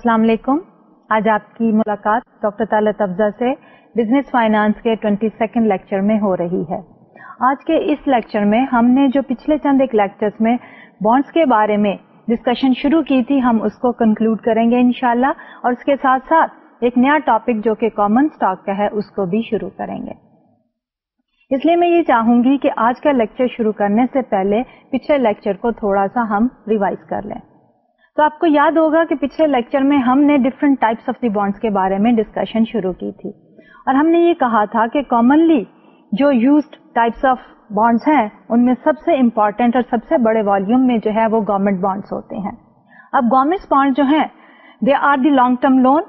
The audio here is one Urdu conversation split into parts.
السلام علیکم آج آپ کی ملاقات ڈاکٹر افزا سے بزنس فائنانس کے ٹوئنٹی سیکنڈ لیکچر میں ہو رہی ہے آج کے اس لیکچر میں ہم نے جو پچھلے چند ایک لیکچر میں بانڈس کے بارے میں ڈسکشن شروع کی تھی ہم اس کو کنکلوڈ کریں گے انشاءاللہ اور اس کے ساتھ ساتھ ایک نیا ٹاپک جو کہ کامن سٹاک کا ہے اس کو بھی شروع کریں گے اس لیے میں یہ چاہوں گی کہ آج کا لیکچر شروع کرنے سے پہلے پچھلے لیکچر کو تھوڑا سا ہم ریوائز کر لیں تو آپ کو یاد ہوگا کہ پچھلے لیکچر میں ہم نے different types of the bonds کے بارے میں ڈسکشن شروع کی تھی اور ہم نے یہ کہا تھا کہ کامنلی جو یوزڈ آف بانڈس ہیں ان میں سب سے امپورٹینٹ اور سب سے بڑے والیوم میں جو ہے وہ گورمنٹ بانڈس ہوتے ہیں اب گورمنٹ بانڈ جو ہیں they are the long term loan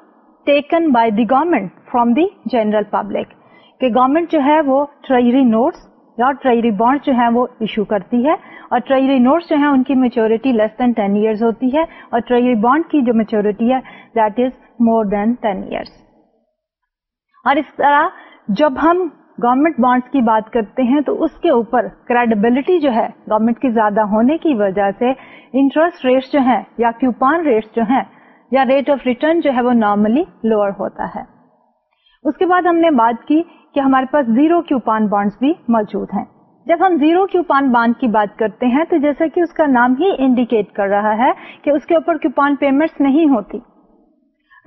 taken by the government from the general public کہ گورمنٹ جو ہے وہ ٹریجری نوٹس یا ٹریری بانڈ جو ہے وہ ایشو کرتی ہے اور ٹریری نوٹس جو ہیں ان کی maturity less than ten years ہوتی ہے اور ٹریری بانڈ کی جو میچیورٹی ہے that is more than ten years اور اس طرح جب ہم گورمنٹ بانڈس کی بات کرتے ہیں تو اس کے اوپر کریڈیبلٹی جو ہے گورمنٹ کی زیادہ ہونے کی وجہ سے انٹرسٹ ریٹس جو ہیں یا کیوپان ریٹس جو ہیں یا ریٹ آف ریٹرن جو ہے وہ نارملی لوور ہوتا ہے اس کے بعد ہم نے بات کی کہ ہمارے پاس زیرو کیوپان بانڈس بھی موجود ہیں جب ہم زیرو کیوپان باندھ بانڈ کی بات کرتے ہیں تو جیسا کہ اس کا نام ہی انڈیکیٹ کر رہا ہے کہ اس کے اوپر کیوپان پیمنٹس پیمنٹ نہیں ہوتی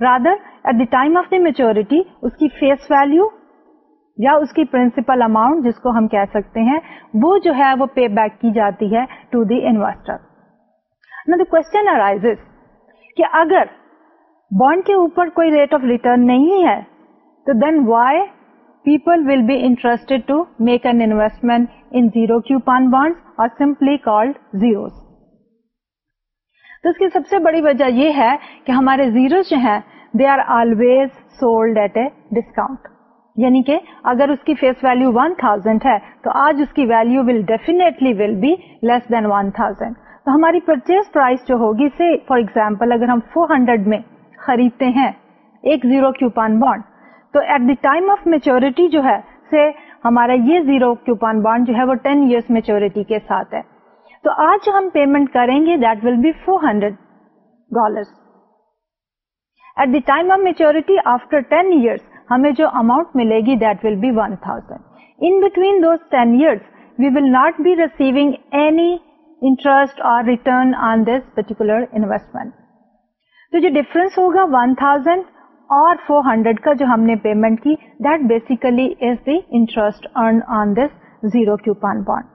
rather at the time of the maturity اس کی فیس ویلو یا اس کی پرنسپل اماؤنٹ جس کو ہم کہہ سکتے ہیں وہ جو ہے وہ پے بیک کی جاتی ہے ٹو دی انویسٹر کوشچن کہ اگر بانڈ کے اوپر کوئی ریٹ آف ریٹرن نہیں ہے تو then why people will be interested to make an investment Indus اور سمپلی کالوز تو اس کی سب سے بڑی وجہ یہ ہے کہ ہمارے زیروز جو ہیں they are always sold at a discount یعنی کہ اگر اس کی فیس ویلو 1000 ہے تو آج اس کی value will definitely will be less than 1000 تو ہماری پرچیز پرائز جو ہوگی سے فار ایگزامپل اگر ہم 400 میں خریدتے ہیں ایک زیرو کیوپان بانڈ تو at the time of maturity جو ہے سے ہمارا یہ زیرو کیوپان بانڈ جو ہے وہ ٹین ایئرس میچیورٹی کے ساتھ ہے تو آج ہم پیمنٹ کریں گے that will be four hundred dollar at the time of maturity after ten years ہمیں جو اماؤنٹ ملے گی that will be one thousand in between those ten years we will not be receiving any interest اور return on this particular investment تو جو ڈفرنس ہوگا ون تھاؤزینڈ اور 400 کا جو ہم نے پیمنٹ کی that basically is the interest earn on this zero coupon bond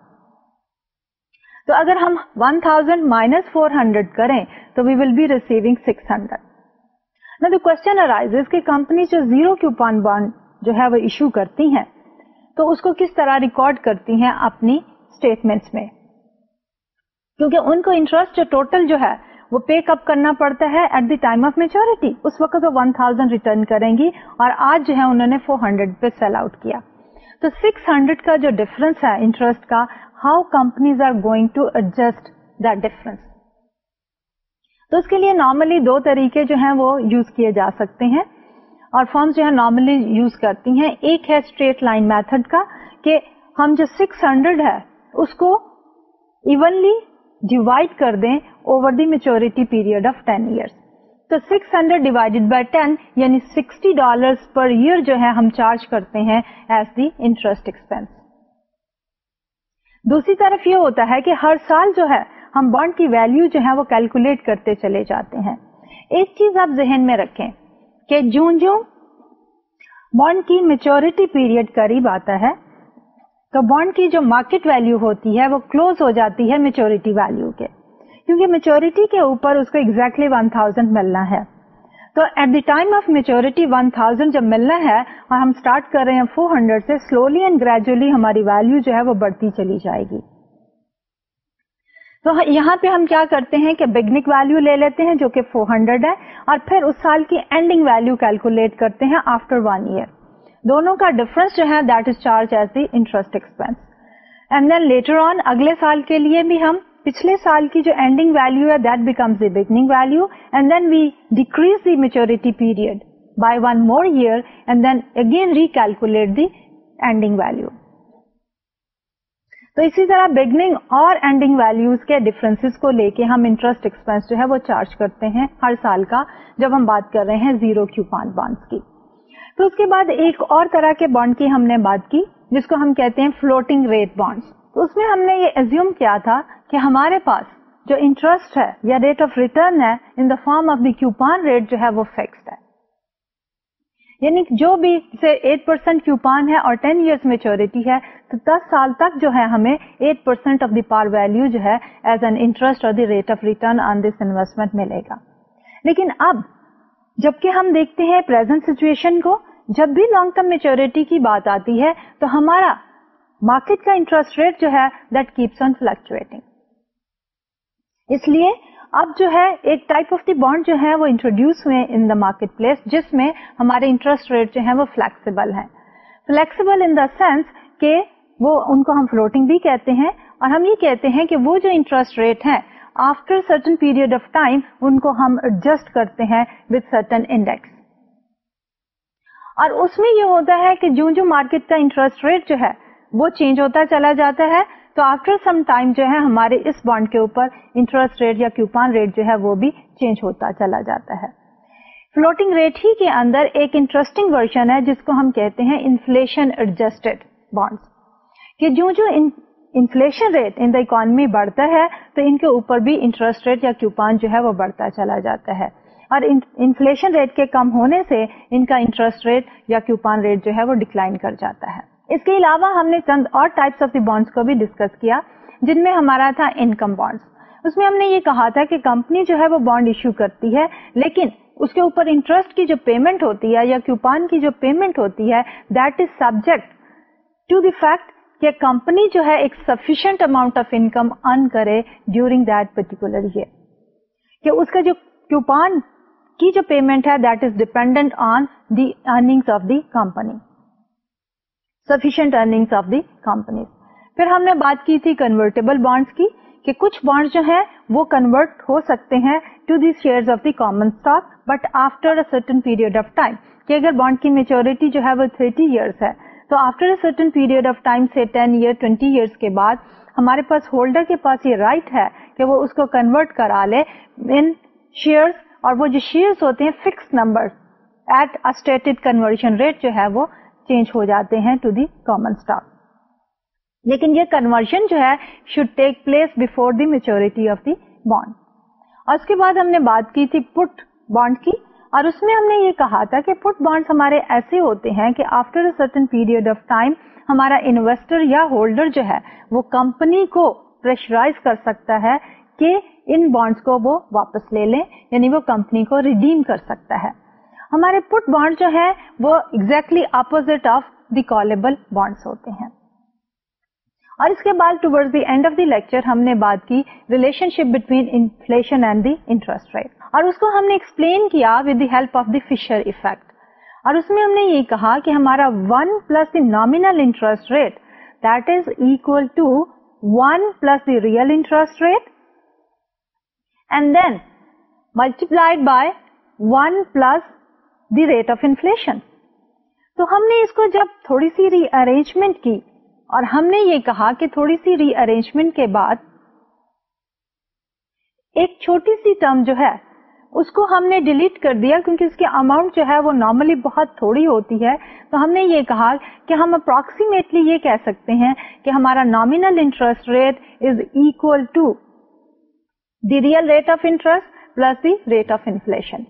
تو اگر ہم 1000 تھاؤزینڈ مائنس فور ہنڈریڈ کریں تو we will be receiving six hundred نہ تو کوشچن ارائز کہ کمپنی جو زیرو کیوپان بانڈ جو ہے وہ ایشو کرتی ہیں تو اس کو کس طرح ریکارڈ کرتی ہیں اپنی اسٹیٹمنٹس میں کیونکہ ان کو انٹرسٹ جو ٹوٹل جو ہے وہ پے اپ کرنا پڑتا ہے at the time of maturity اس وقت وہ ون تھاؤزینڈ ریٹرن کریں گی اور آج جو ہے انہوں نے فور ہنڈریڈ پہ سیل آؤٹ کیا تو سکس ہنڈریڈ کا جو ڈفرنس ہے انٹرسٹ کا how companies are going to adjust difference تو اس کے لیے نارملی دو طریقے جو ہیں وہ یوز کیے جا سکتے ہیں اور فارمس جو ہے نارملی یوز کرتی ہیں ایک ہے اسٹریٹ لائن میتھڈ کا کہ ہم جو سکس ہنڈریڈ ہے اس کو ایونلی ڈیوائڈ کر دیں over the maturity period of ten years تو six hundred divided by ten یعنی سکسٹی ڈالر پر ایئر جو ہے ہم چارج کرتے ہیں ایز دی انٹرسٹ ایکسپینس دوسری طرف یہ ہوتا ہے کہ ہر سال جو ہے ہم بانڈ کی ویلو جو ہے وہ کیلکولیٹ کرتے چلے جاتے ہیں ایک چیز آپ ذہن میں رکھیں کہ جون جون بانڈ کی میچورٹی پیریڈ قریب آتا ہے تو بانڈ کی جو مارکیٹ ویلو ہوتی ہے وہ کلوز ہو جاتی ہے میچیورٹی ویلو کے کیونکہ میچورٹی کے اوپر اس کو ایکزیکٹلی ون تھاؤزینڈ ملنا ہے تو at the time of maturity one thousand جب ملنا ہے اور ہم اسٹارٹ کر رہے ہیں فور ہنڈریڈ سے سلولی اینڈ گریجولی ہماری ویلو جو ہے وہ بڑھتی چلی جائے گی تو یہاں پہ ہم کیا کرتے ہیں کہ بگنک ویلو لے لیتے ہیں جو کہ فور ہنڈریڈ ہے اور پھر اس سال کی اینڈنگ ویلو کیلکولیٹ کرتے ہیں آفٹر ون ایئر دونوں کا ڈفرنس جو ہے that is charge as the interest expense and then later on اگلے سال کے لیے بھی ہم پچھلے سال کی جو اینڈنگ ویلو ہے that becomes the beginning value and then we decrease the maturity period by one more year and then again recalculate the ending value تو اسی طرح بگننگ اور اینڈنگ ویلوز کے ڈفرینس کو لے کے ہم انٹرسٹ ایکسپینس جو ہے وہ چارج کرتے ہیں ہر سال کا جب ہم بات کر رہے ہیں زیرو کیو پانچ بانس کی تو اس کے بعد ایک اور طرح کے بانڈ کی ہم نے بات کی جس کو ہم کہتے ہیں فلوٹنگ ریٹ بانڈ اس میں ہم نے یہ ایزیوم کیا تھا کہ ہمارے پاس جو انٹرسٹ ہے یا ریٹ آف ریٹرن ہے in the form of the coupon rate جو ہے وہ فکسڈ ہے یعنی جو بھی ایٹ پرسینٹ کیوپان ہے اور ٹین ایئرس میچوریٹی ہے تو دس سال تک جو ہے ہمیں eight percent of the par value جو ہے ایز این انٹرسٹ اور the rate of return on this investment ملے گا لیکن اب جبکہ ہم دیکھتے ہیں پرزینٹ سچویشن کو جب بھی لانگ ٹرم میچورٹی کی بات آتی ہے تو ہمارا مارکیٹ کا انٹرسٹ ریٹ جو ہے دیٹ کیپس آن فلکچویٹنگ اس لیے اب جو ہے ایک ٹائپ آف دی بانڈ جو ہے وہ انٹروڈیوس ہوئے ان دا مارکیٹ پلیس جس میں ہمارے انٹرسٹ ریٹ جو ہے وہ فلیکسیبل ہے فلیکسیبل ان دا سینس کہ وہ ان کو ہم فلوٹنگ بھی کہتے ہیں اور ہم یہ کہتے ہیں کہ وہ جو انٹرسٹ ریٹ ہے after certain period of time ان کو ہم ایڈجسٹ کرتے ہیں وتھ سرٹن انڈیکس اور اس میں یہ ہوتا ہے کہ جو جو مارکیٹ کا انٹرسٹ ریٹ جو ہے وہ چینج ہوتا چلا جاتا ہے تو آفٹر سم ٹائم جو ہے ہمارے اس بانڈ کے اوپر انٹرسٹ ریٹ یا کیوپان ریٹ جو ہے وہ بھی چینج ہوتا چلا جاتا ہے فلوٹنگ ریٹ ہی کے اندر ایک انٹرسٹنگ ورژن ہے جس کو ہم کہتے ہیں انفلیشن ایڈجسٹڈ بانڈس کہ جو جو inflation rate in the economy بڑھتا ہے تو ان کے اوپر بھی انٹرسٹ ریٹ یا کیوپان جو ہے وہ بڑھتا چلا جاتا ہے اور انفلشن ریٹ کے کم ہونے سے ان کا انٹرسٹ ریٹ یا کیوپان ریٹ جو ہے وہ ڈکلائن کر جاتا ہے اس کے علاوہ ہم نے چند اور ٹائپس آف دی بانڈس کو بھی ڈسکس کیا جن میں ہمارا تھا انکم بانڈس اس میں ہم نے یہ کہا تھا کہ کمپنی جو ہے وہ بانڈ ایشو کرتی ہے لیکن اس کے اوپر انٹرسٹ کی جو پیمنٹ ہوتی ہے یا کیوپان کی جو پیمنٹ ہوتی ہے that is subject to the fact کہ کمپنی جو ہے ایک sufficient amount of income earn کرے ڈیورنگ دیٹ پرٹیکولر کہ اس کا جو کیوپان کی جو پیمنٹ ہے that is dependent on the earnings of the company sufficient of the companies پھر ہم نے بات کی تھی کنورٹیبل بانڈس کی کہ کچھ بانڈ جو ہیں وہ کنورٹ ہو سکتے ہیں to the the share of common stock but after certain period of time کہ اگر بانڈ کی میچورٹی جو ہے وہ تھرٹی ایئرس ہے تو after certain period of time سے ٹین ایئر ٹوینٹی ایئرس کے بعد ہمارے پاس ہولڈر کے پاس یہ رائٹ right ہے کہ وہ اس کو کنورٹ کرا لے ان شیئرس اور وہ جو شیئرس ہوتے ہیں fix number at stated conversion rate جو ہے وہ چینج ہو جاتے ہیں ٹو دی کامن اسٹاک لیکن یہ کنورشن جو ہے should take place before the maturity of the bond اور اس کے بعد ہم نے بات کی تھی پٹ بانڈ کی اور اس میں ہم نے یہ کہا تھا کہ پٹ بانڈ ہمارے ایسے ہوتے ہیں کہ after a certain period of time ہمارا انویسٹر یا ہولڈر جو ہے وہ کمپنی کو پریشرائز کر سکتا ہے کہ ان بانڈس کو وہ واپس لے لیں یعنی وہ کمپنی کو ریڈیم کر سکتا ہے ہمارے پٹ بانڈ جو ہے وہ exactly opposite of the callable bonds ہوتے ہیں اور اس کے بعد the the end of lecture ہم نے بات کی relationship between inflation and the interest rate اور اس کو ہم نے ایکسپلین کیا with the help of the Fisher effect اور اس میں ہم نے یہ کہا کہ ہمارا one plus the nominal interest rate that is equal to one plus the real interest rate multiply one plus the rate of inflation تو ہم نے اس کو جب تھوڑی سی ری ارینجمنٹ کی اور ہم نے یہ کہا کہ تھوڑی سی ری ارینجمنٹ کے بعد ایک چھوٹی سی ٹرم جو ہے اس کو ہم نے ڈیلیٹ کر دیا کیونکہ اس کے اماؤنٹ جو ہے وہ نارملی بہت تھوڑی ہوتی ہے تو ہم نے یہ کہا کہ ہم اپروکسیمیٹلی یہ کہہ سکتے ہیں کہ ہمارا nominal interest rate is equal to the real rate of interest plus the rate of inflation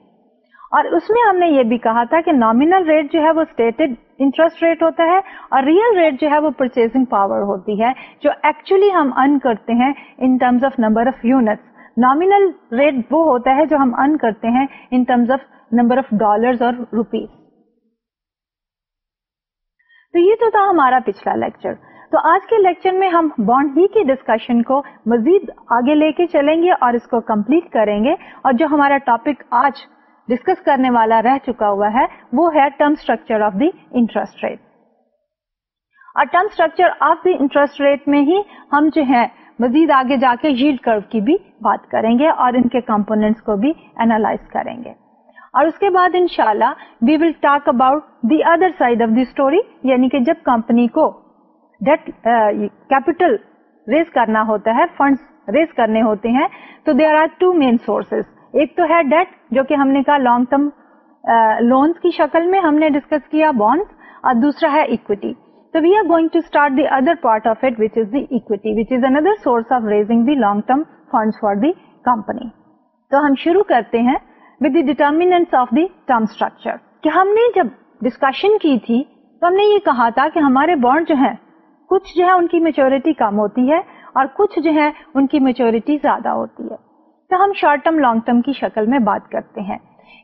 اور اس میں ہم نے یہ بھی کہا تھا کہ نامینل ریٹ جو ہے وہ اسٹیٹڈ انٹرسٹ ریٹ ہوتا ہے اور ریئل ریٹ جو ہے وہ پرچیزنگ پاور ہوتی ہے جو ایکچولی ہم ارن کرتے ہیں in terms of number of unit nominal rate وہ ہوتا ہے جو ہم ارن کرتے ہیں in terms of number of dollar اور روپیز تو یہ تو تھا ہمارا پچھلا لیکچر تو آج کے لیکچر میں ہم بانڈ ہی کی ڈسکشن کو مزید آگے لے کے چلیں گے اور اس کو کمپلیٹ کریں گے اور جو ہمارا ٹاپک آج ڈسکس کرنے والا رہ چکا ہوا ہے وہ ہے term structure of the interest rate اور term structure of the interest rate میں ہی ہم جو ہے مزید آگے جا کے ہیلڈ کرو کی بھی بات کریں گے اور ان کے کمپونیٹس کو بھی اینالائز کریں گے اور اس کے بعد انشاءاللہ شاء اللہ we will talk about the other side of the story یعنی کہ جب کمپنی کو ڈیٹ کیپٹل ریز کرنا ہوتا ہے فنڈس ریز کرنے ہوتے ہیں تو they are two main sources ایک تو ہے ڈیٹ جو کہ ہم نے کہا لانگ ٹرم لونس کی شکل میں ہم نے ڈسکس کیا بانڈس اور دوسرا ہے اکویٹی تو we are going to start the other part of it which is another source of raising the long term fund for the company تو ہم شروع کرتے ہیں what determinant of the term structure کہ ہم نے جب ڈسکشن کی تھی تو ہم نے یہ کہا تھا کہ ہمارے بانڈ جو ہیں کچھ جو ہے ان کی میچورٹی کم ہوتی ہے اور کچھ جو ہے ان کی میچورٹی زیادہ ہوتی ہے تو ہم شارٹ ٹرم لانگ ٹرم کی شکل میں بات کرتے ہیں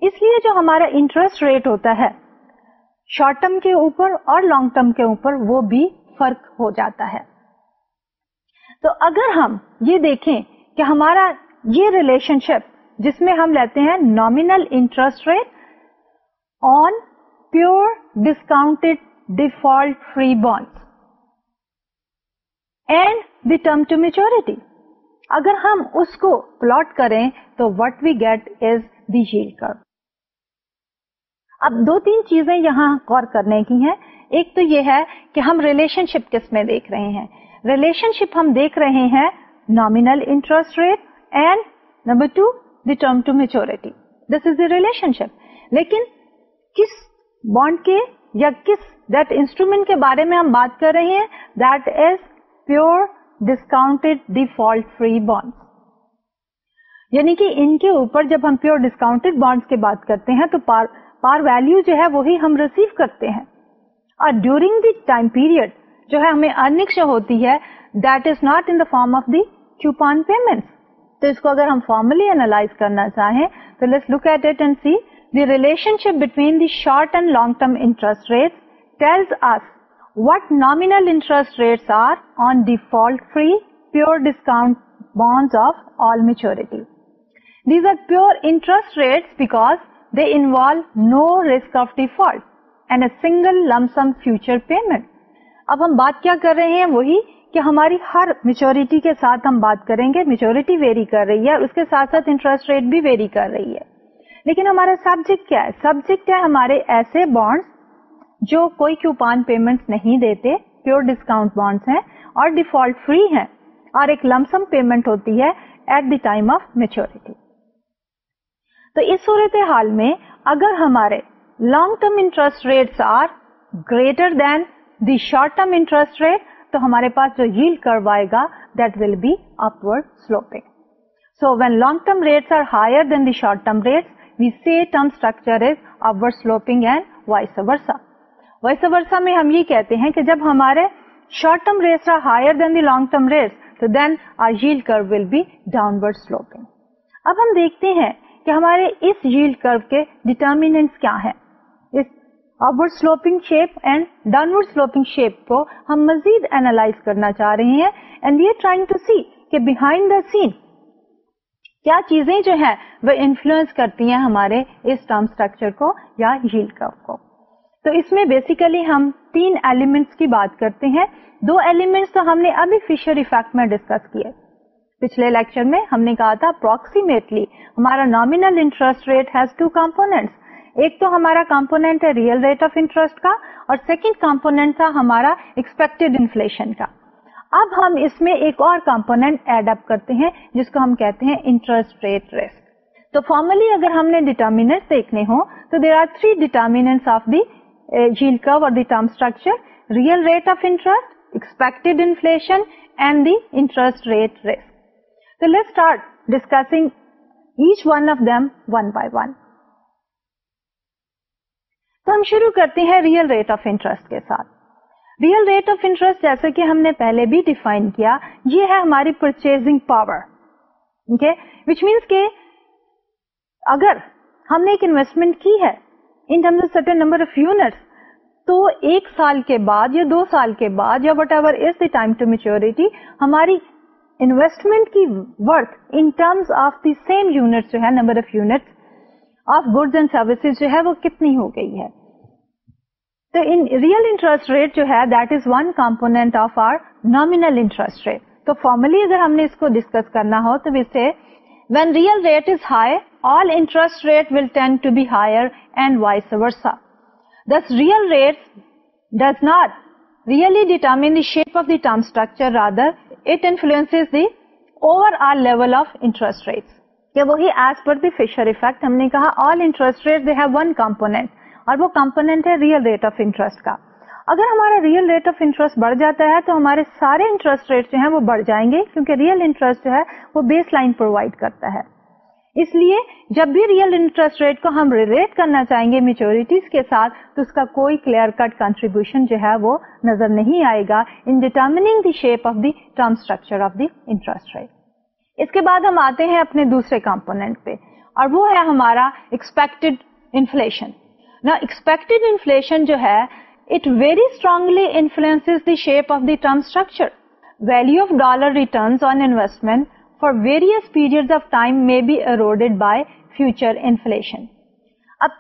اس لیے جو ہمارا انٹرسٹ ریٹ ہوتا ہے شارٹ ٹرم کے اوپر اور لانگ ٹرم کے اوپر وہ بھی فرق ہو جاتا ہے تو اگر ہم یہ دیکھیں کہ ہمارا یہ ریلیشن شپ جس میں ہم لیتے ہیں nominal interest rate on pure discount default free bond and the term to maturity اگر ہم اس کو پلاٹ کریں تو وٹ وی گیٹ از دیل کر اب دو تین چیزیں یہاں غور کرنے کی ہیں ایک تو یہ ہے کہ ہم ریلیشن شپ کس میں دیکھ رہے ہیں ریلیشن شپ ہم دیکھ رہے ہیں nominal interest rate and number to the term to maturity this is the relationship لیکن کس بانڈ کے یا کس دیٹ انسٹرومینٹ کے بارے میں ہم بات کر رہے ہیں that is pure discounted default free bonds یعنی کہ ان کے اوپر جب ہم پیور ڈسکاؤنٹ بانڈ کی بات کرتے ہیں تو پار پار ویلو جو ہے وہی ہم ریسیو کرتے ہیں اور ڈیورنگ دی ٹائم پیریڈ جو ہے ہمیں ارنکش ہوتی ہے that is not in form of the coupon payment تو اس کو اگر ہم فارملی اینالائز کرنا چاہیں تو let's look at it and see the relation between the short and long term interest rate tells us what nominal interest rates are on default free pure discount bonds of all maturity these are pure interest rates back انسک of default and a single lump sum future payment اب ہم بات کیا کر رہے ہیں وہی کہ ہماری ہر میچوریٹی کے ساتھ ہم بات کریں گے میچوریٹی ویری کر رہی ہے اس کے ساتھ انٹرسٹ ریٹ بھی ویری کر رہی ہے لیکن ہمارا سبجیکٹ کیا ہے سبجیکٹ ہے ہمارے ایسے بانڈس جو کوئی کیوپان پیمنٹ نہیں دیتے پیور ڈسکاؤنٹ بانڈس ہیں اور ڈیفالٹ فری ہیں اور ایک لمسم پیمنٹ ہوتی ہے at the time of maturity تو اس صورت حال میں اگر ہمارے long term interest rates are greater than the short term interest rate تو ہمارے پاس جو ہیل کروائے گا that will be upward sloping so when long term rates are higher than the short term term we see structure is upward sloping and vice versa ویسوسا میں ہم یہ کہتے ہیں کہ جب ہمارے شارٹ ٹرم ریس ہائر دیکھتے ہیں کہ ہمارے سلوپنگ شیپ اینڈ ڈاؤن کو ہم مزید اینالائز کرنا چاہ رہے ہیں سین کیا چیزیں جو ہیں وہ انفلوئنس کرتی ہیں ہمارے اس ٹرم اسٹرکچر کو یا تو اس میں بیسیکلی ہم تین ایلیمنٹس کی بات کرتے ہیں دو ایلیمنٹس تو ہم نے ابھی فشر افیکٹ میں ڈسکس کیے پچھلے لیکچر میں ہم نے کہا تھا اپروکسیمیٹلی ہمارا interest rate has two components ایک تو ہمارا کمپونیٹ ہے ریئل ریٹ آف انٹرسٹ کا اور سیکنڈ کمپونیٹ تھا ہمارا ایکسپیکٹ انفلشن کا اب ہم اس میں ایک اور کمپونیٹ ایڈ اپ کرتے ہیں جس کو ہم کہتے ہیں انٹرسٹ ریٹ ریسک تو فارملی اگر ہم نے ڈیٹرمینٹ دیکھنے ہوں تو there are three determinants of the yield curve or the term structure, real rate of interest, expected inflation and the interest rate risk. So let's start discussing each one of them one by one. تو ہم شروع کرتے ہیں ریئل ریٹ آف انٹرسٹ کے ساتھ ریئل ریٹ آف انٹرسٹ جیسے کہ ہم نے پہلے بھی ڈیفائن کیا یہ ہے ہماری پرچیزنگ پاور وچ مینس کہ اگر ہم نے ایک انویسٹمنٹ کی ہے سرٹن نمبر تو ایک سال کے بعد یا دو سال کے بعد یا what is the time to maturity ہماری انویسٹمنٹ کی worth in terms of the same unit جو ہے number of of and services جو ہے وہ کتنی ہو گئی ہے تو ان ریئل انٹرسٹ ریٹ جو ہے that is one component of our nominal interest rate تو فارملی اگر ہم نے اس کو ڈسکس کرنا ہو تو when real rate is high all interest rate will tend to be higher and vice versa. Thus, real rates does not really determine the the shape of term structure, rather it influences shape of the structure interest rate کیا وہی ایز پر دی فیشر نے ریئل ریٹ آف انٹرسٹ کا اگر ہمارا ریئل ریٹ آف انٹرسٹ بڑھ جاتا ہے تو ہمارے سارے بڑھ جائیں گے کیونکہ ریئل انٹرسٹ جو ہے وہ بیس لائن پرووائڈ کرتا ہے اس لیے جب بھی ریئل انٹرسٹ ریٹ کو ہم ریلیٹ کرنا چاہیں گے میچوریٹیز کے ساتھ تو اس کا کوئی کلیئر کٹ کنٹریبیوشن جو ہے وہ نظر نہیں آئے گا in determining the shape of the term structure of the interest rate اس کے بعد ہم آتے ہیں اپنے دوسرے کمپونیٹ پہ اور وہ ہے ہمارا انفلیشن انفلشن ایکسپیکٹڈ انفلشن جو ہے it very strongly influence the shape of the term structure value of dollar returns on investment for various period of time by future inflation اب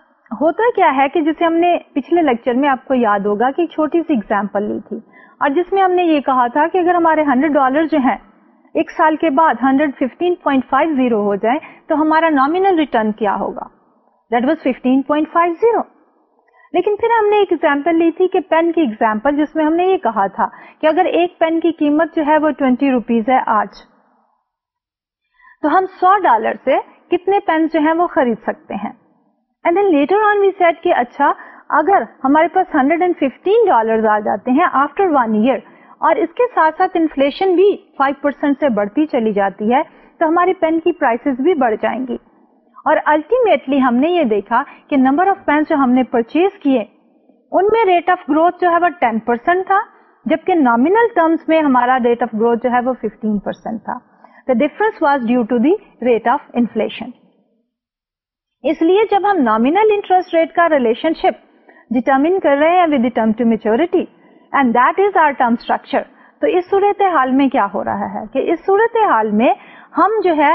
ہوتا کیا ہے کہ جسے ہم نے پچھلے لیکچر میں آپ کو یاد ہوگا کہ ایک چھوٹی سی ایگزامپل لی تھی اور جس میں ہم نے یہ کہا تھا کہ اگر ہمارے ہنڈریڈ ڈالر جو ہیں ایک سال کے بعد ہنڈریڈ ففٹین تو ہمارا نامینل ریٹرن کیا ہوگا دیٹ واس ففٹین ایک ایگزامپل لی تھی کہ پین کی ایگزامپل جس میں ہم نے یہ کہا تھا کہ اگر ایک پین کی قیمت جو ہے وہ ٹوینٹی روپیز ہے آج تو ہم سو ڈالر سے کتنے پین جو ہیں وہ خرید سکتے ہیں کہ اچھا اگر ہمارے پاس اینڈ ففٹین ڈالر آ جاتے ہیں آفٹر ون ایئر اور اس کے ساتھ ساتھ بھی سے بڑھتی چلی جاتی ہے تو ہمارے پین کی پرائسز بھی بڑھ جائیں گی اور الٹیمیٹلی ہم نے یہ دیکھا کہ نمبر آف پین جو ہم نے پرچیز کیے ان میں ریٹ آف گروتھ جو ہے وہ ٹین پرسینٹ تھا جبکہ نامینل ٹرمس میں ہمارا ریٹ آف گروتھ جو ہے وہ ففٹین پرسینٹ تھا difference was due to the rate of inflation اس لیے جب ہم نامینل انٹرسٹ ریٹ کا ریلیشن شپ ڈیٹرمن کر رہے ہیں اس صورت حال میں کیا ہو رہا ہے کہ اس صورت حال میں ہم جو ہے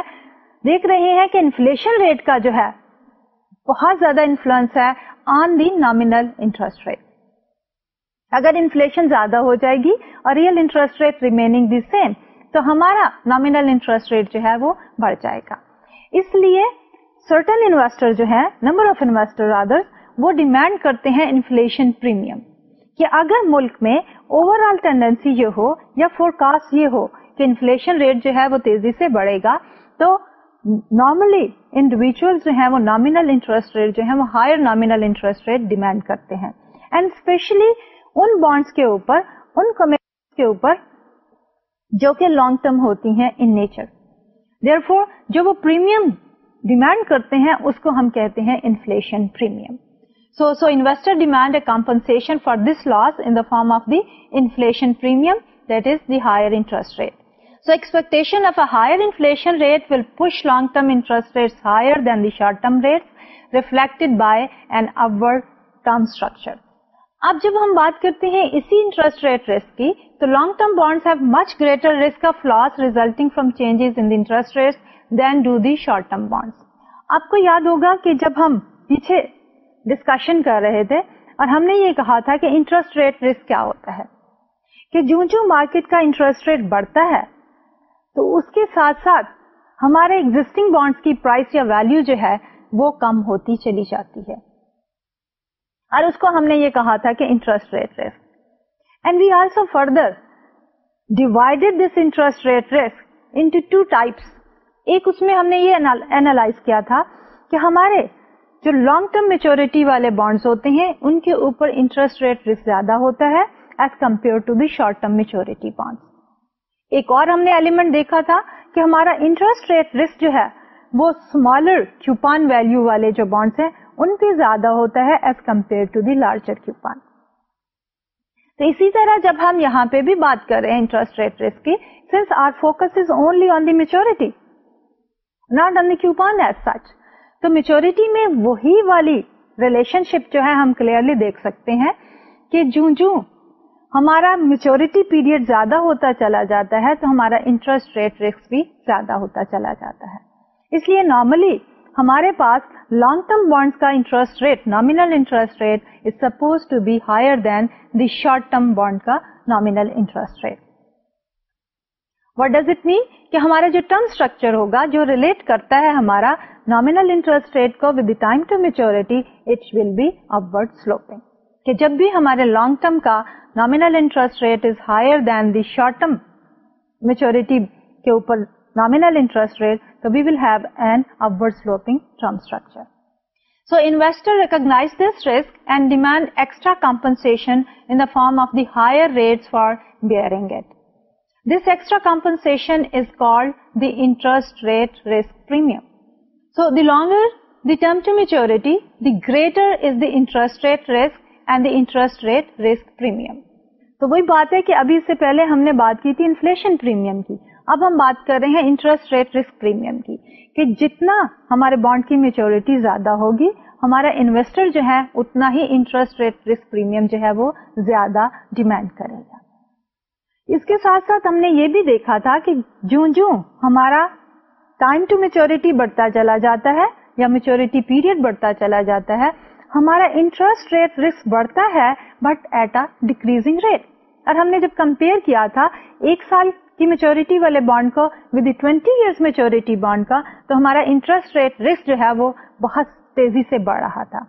دیکھ رہے ہیں کہ انفلشن ریٹ کا جو ہے بہت زیادہ انفلوئنس ہے on the nominal interest rate اگر انفلشن زیادہ ہو جائے گی اور real interest rate remaining the same تو ہمارا نامینل انٹرسٹ ریٹ جو ہے وہ بڑھ جائے گا اس لیے سرٹن انویسٹر جو ہے نمبر آف انویسٹر آدر وہ ڈیمانڈ کرتے ہیں انفلشن پریمیم کہ اگر ملک میں اوور آل ٹینڈنسی یہ ہو یا فور کاسٹ یہ ہو کہ انفلشن ریٹ جو ہے وہ تیزی سے بڑھے گا تو نارملی انڈیویجل جو ہیں وہ نامینل انٹرسٹ ریٹ جو ہے وہ higher nominal interest rate demand کرتے ہیں اینڈ اسپیشلی ان بانڈس کے اوپر ان کمیٹ کے اوپر جو کہ لانگ ٹرم ہوتی ہیں ان نیچر فور جو وہ پریمیم ڈیمانڈ کرتے ہیں اس کو ہم کہتے ہیں inflation so so investor demand a compensation for this loss in form of the inflation that is the higher interest rate so expectation higher inflation rate will long term interest rate higher than the short term rate reflect by and over term structure اب جب ہم بات کرتے ہیں اسی انٹرسٹ ریٹ رسک کی تو long term bond much greater risk of loss resulting in interest rate than do the short term bonds آپ کو یاد ہوگا کہ جب ہم پیچھے ڈسکشن کر رہے تھے اور ہم نے یہ کہا تھا کہ انٹرسٹ ریٹ رسک کیا ہوتا ہے کہ جوں جوں مارکیٹ کا انٹرسٹ ریٹ بڑھتا ہے تو اس کے ساتھ ساتھ ہمارے ایگزٹنگ بانڈس کی پرائس یا ویلو جو ہے وہ کم ہوتی چلی جاتی ہے اور اس کو ہم نے یہ کہا تھا کہ interest rate risk and we also further divided this interest rate risk two types ایک اس میں ہم نے یہ اینالائز کیا تھا کہ ہمارے جو لانگ ٹرم میچورٹی والے بانڈس ہوتے ہیں ان کے اوپر انٹرسٹ ریٹ رسک زیادہ ہوتا ہے as compare to the short term maturity bonds ایک اور ہم نے ایلیمنٹ دیکھا تھا کہ ہمارا انٹرسٹ ریٹ رسک جو ہے وہ اسمالر چوپان ویلو والے جو بانڈس ہیں ان پہ زیادہ ہوتا ہے as compare to the larger coupon تو اسی طرح جب ہم یہاں پہ بھی بات کر رہے ہیں انٹرسٹ ریٹ رسک کی sense our focus is only on the maturity not on the coupon as such تو میچورٹی میں وہی والی ریلیشن شپ جو ہے ہم کلیئرلی دیکھ سکتے ہیں کہ جوں جوں ہمارا میچورٹی پیریڈ زیادہ ہوتا چلا جاتا ہے تو ہمارا انٹرسٹ ریٹ رسک بھی زیادہ ہوتا چلا جاتا ہے اس لیے نارملی ہمارے پاس لانگ ٹرم بانڈس کا interest rate nominal interest rate is suppose to be higher than the short term bond کا nominal interest rate what does it mean کہ ہمارا جو ٹرم اسٹرکچر ہوگا جو ریلیٹ کرتا ہے ہمارا نامل انٹرسٹ ریٹ کو with time to maturity it will be upward sloping کہ جب بھی ہمارے لانگ ٹرم کا nominal interest rate is higher than the short term maturity کے اوپر نامینلٹرسٹ ریٹ تو ہائرسٹ ریٹ ریسکم سو دیگر ابھی پہلے ہم نے بات کی تھی انفلشن کی اب ہم بات کر رہے ہیں انٹرسٹ ریٹ رسک پریمیم کی کہ جتنا ہمارے بانڈ کی میچورٹی زیادہ ہوگی ہمارا انویسٹر جو ہے اتنا ہی انٹرسٹ ریٹ رسک پریمیم جو ہے وہ زیادہ ڈیمینڈ کرے گا اس کے ساتھ ساتھ ہم نے یہ بھی دیکھا تھا کہ جوں جوں ہمارا ٹائم ٹو میچورٹی بڑھتا چلا جاتا ہے یا میچورٹی پیریڈ بڑھتا چلا جاتا ہے ہمارا انٹرسٹ ریٹ رسک بڑھتا ہے but at a decreasing rate اور ہم نے جب کمپیئر کیا تھا ایک سال کی میچورٹی والے بانڈ کو ود ٹوینٹی بانڈ کا تو ہمارا انٹرسٹ ریٹ رسک جو ہے وہ بہت تیزی سے بڑھ رہا تھا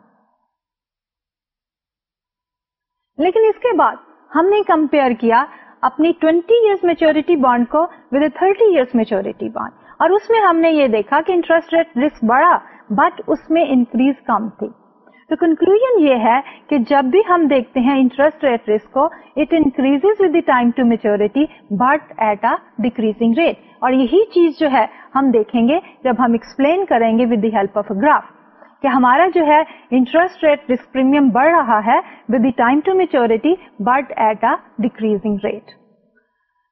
لیکن اس کے بعد ہم نے کمپیئر کیا اپنی ٹوینٹی ایئر میچیورٹی بانڈ کو with thirty years maturity bond اور اس میں ہم نے یہ دیکھا کہ انٹرسٹ ریٹ رسک بڑھا بٹ اس میں انکریز کم تھی تو کنکلوژ یہ ہے کہ جب بھی ہم دیکھتے ہیں انٹرسٹ ریٹ رسک کو it increase with time to maturity but at a rate اور یہی چیز جو ہے ہم دیکھیں گے جب ہم ایکسپلین کریں گے ود ہیلپ آف گراف کہ ہمارا جو ہے انٹرسٹ ریٹ رسک پریمیم بڑھ رہا ہے with time too but at a decreasing rate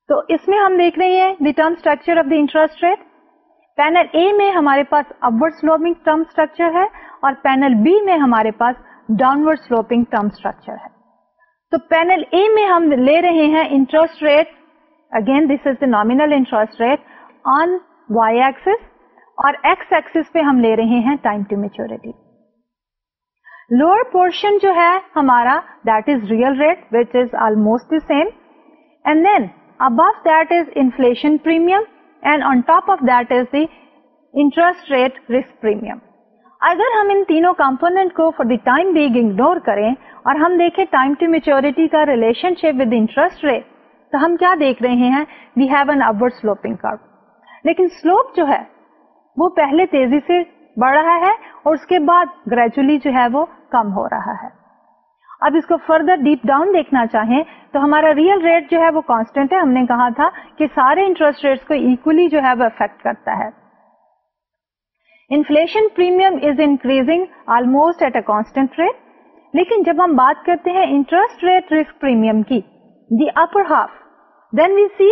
تو اس میں ہم دیکھ رہے ہیں the term structure of the interest rate panel A میں ہمارے پاس اپورڈ سلوپنگ ٹرم اسٹرکچر ہے اور پینل بی میں ہمارے پاس ڈاؤنورڈ سلوپنگ ٹرم اسٹرکچر ہے تو پینل اے میں ہم لے رہے ہیں interest rate again this is the nominal interest rate on Y axis اور ایکس ایکس پہ ہم لے رہے ہیں time to maturity lower portion جو ہے ہمارا that is real rate which is almost same and then above that is inflation premium اگر ہم ان تینوں کمپونیٹ کو for the time being ignore کریں اور ہم دیکھیں ٹائم ٹو میچیورٹی کا relation ship with interest rate تو ہم کیا دیکھ رہے ہیں we have an sloping curve لیکن سلوپ جو ہے وہ پہلے تیزی سے بڑھ رہا ہے اور اس کے بعد گریجولی جو ہے وہ کم ہو رہا ہے اب اس کو فردر ڈیپ ڈاؤن دیکھنا چاہیں تو ہمارا ریئل ریٹ جو ہے وہ کانسٹینٹ ہے ہم نے کہا تھا کہ سارے انٹرسٹ ریٹ افیکٹ کرتا ہے inflation premium is increasing almost at a rate لیکن جب ہم بات کرتے ہیں انٹرسٹ ریٹ رسک پریمیم کی the upper half then we see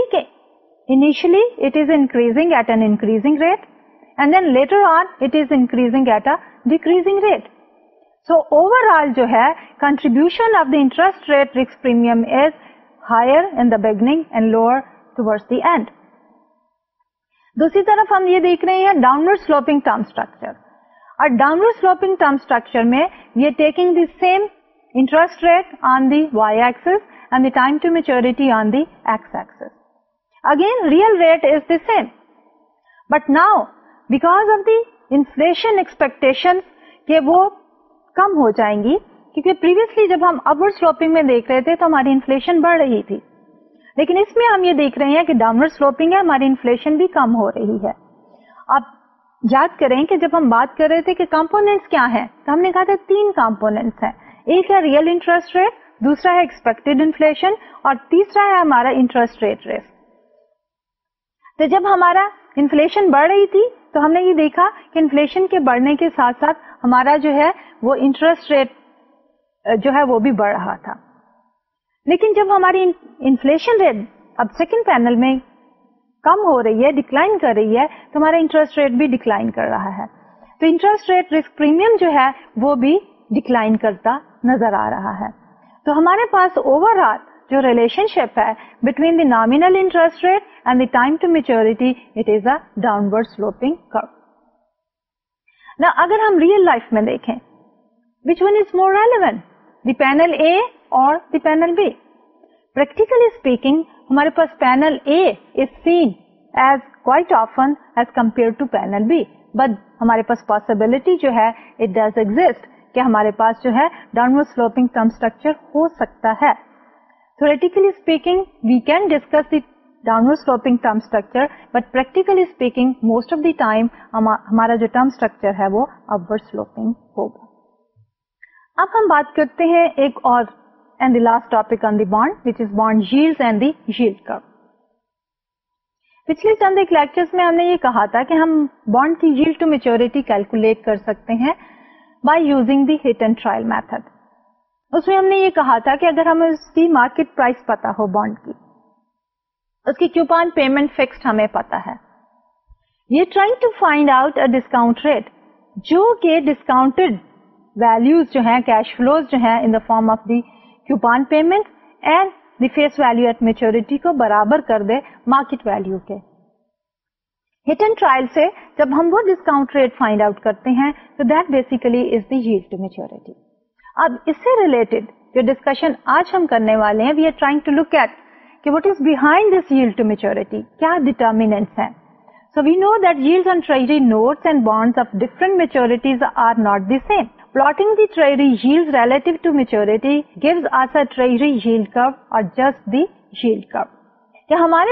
initially it is increasing at an increasing rate and then later on it is increasing at a decreasing rate over all جو ہے contribution of the interest rate رکس higher انگنی ٹو اینڈ دوسری طرف ہم یہ دیکھ رہے ہیں ڈاؤن اور ڈاؤنڈر میں یقینگ them interest rate on the Y axis and to maturity on the X axis again real rate is the same but now back of دیشن expectations کہ وہ کم ہو جائیں گی کیونکہ پریویسلی جب ہم اپورڈ سلوپنگ میں دیکھ رہے تھے تو ہماری انفلشن بڑھ رہی تھی لیکن اس میں ہم یہ دیکھ رہے ہیں کہ ڈاؤنورڈ سلوپنگ ہے ہماری انفلشن بھی کم ہو رہی ہے آپ یاد کریں کہ جب ہم بات کر رہے تھے کہ کمپونیٹس کیا ہیں تو ہم نے کہا تھا تین کمپونیٹس ہیں ایک ہے ریئل انٹرسٹ ریٹ دوسرا ہے ایکسپیکٹڈ انفلشن اور تیسرا ہے ہمارا انٹرسٹ ریٹ ریسک تو جب ہمارا انفلشن بڑھ رہی تھی تو ہم نے یہ دیکھا کہ انفلشن کے بڑھنے کے ساتھ ساتھ ہمارا جو ہے وہ انٹرسٹ ریٹ جو ہے وہ بھی بڑھ رہا تھا لیکن جب ہماری انفلشن ریٹ اب سیکنڈ پینل میں کم ہو رہی ہے ڈکلائن کر رہی ہے تو ہمارا انٹرسٹ ریٹ بھی ڈکلائن کر رہا ہے تو انٹرسٹ ریٹ رسک پریمیم جو ہے وہ بھی ڈکلائن کرتا نظر آ رہا ہے تو ہمارے پاس اوور آل جو ریلیشن شپ ہے between the nominal interest rate and the time to maturity it is a sloping curve اگر ہم ریل لائف میں دیکھیں اور ہمارے پاس panel A is seen as کہ ہمارے پاس جو ہے سلوپنگ ٹرم اسٹرکچر ہو سکتا ہے theoretically speaking we can discuss the downward sloping term structure but practically speaking most of the time ہمارا جو term structure ہے وہ upward sloping ہوگا اب ہم بات کرتے ہیں ایک اور and the last topic on the bond which is bond yields and the yield curve پچھلے چند ایک لیکچرز میں ہم نے یہ کہا تھا کہ ہم بانڈ کی جیل ٹو میچیورٹی کیلکولیٹ کر سکتے ہیں by using the hit and trial method اس میں ہم نے یہ کہا تھا کہ اگر ہمیں اس کی مارکیٹ پرائز پتا ہو بانڈ کی اس کی کیوپان پیمنٹ فکسڈ ہمیں پتا ہے یہ trying to find out discount rate جو کہ ڈسکاؤنٹڈ ویلوز جو ہیں کیش فلوز جو ہیں in the form of the coupon payment and the face value at maturity کو برابر کر دے مارکیٹ ویلو کے ہٹ اینڈ ٹرائل سے جب ہم وہ ڈسکاؤنٹ ریٹ فائنڈ آؤٹ کرتے ہیں تو that basically is the yield to maturity اب اس سے ریلیٹڈ جو ڈسکشن آج ہم کرنے والے ہیں we are trying to look at کہ what is behind this yield to maturity determinants ہمارے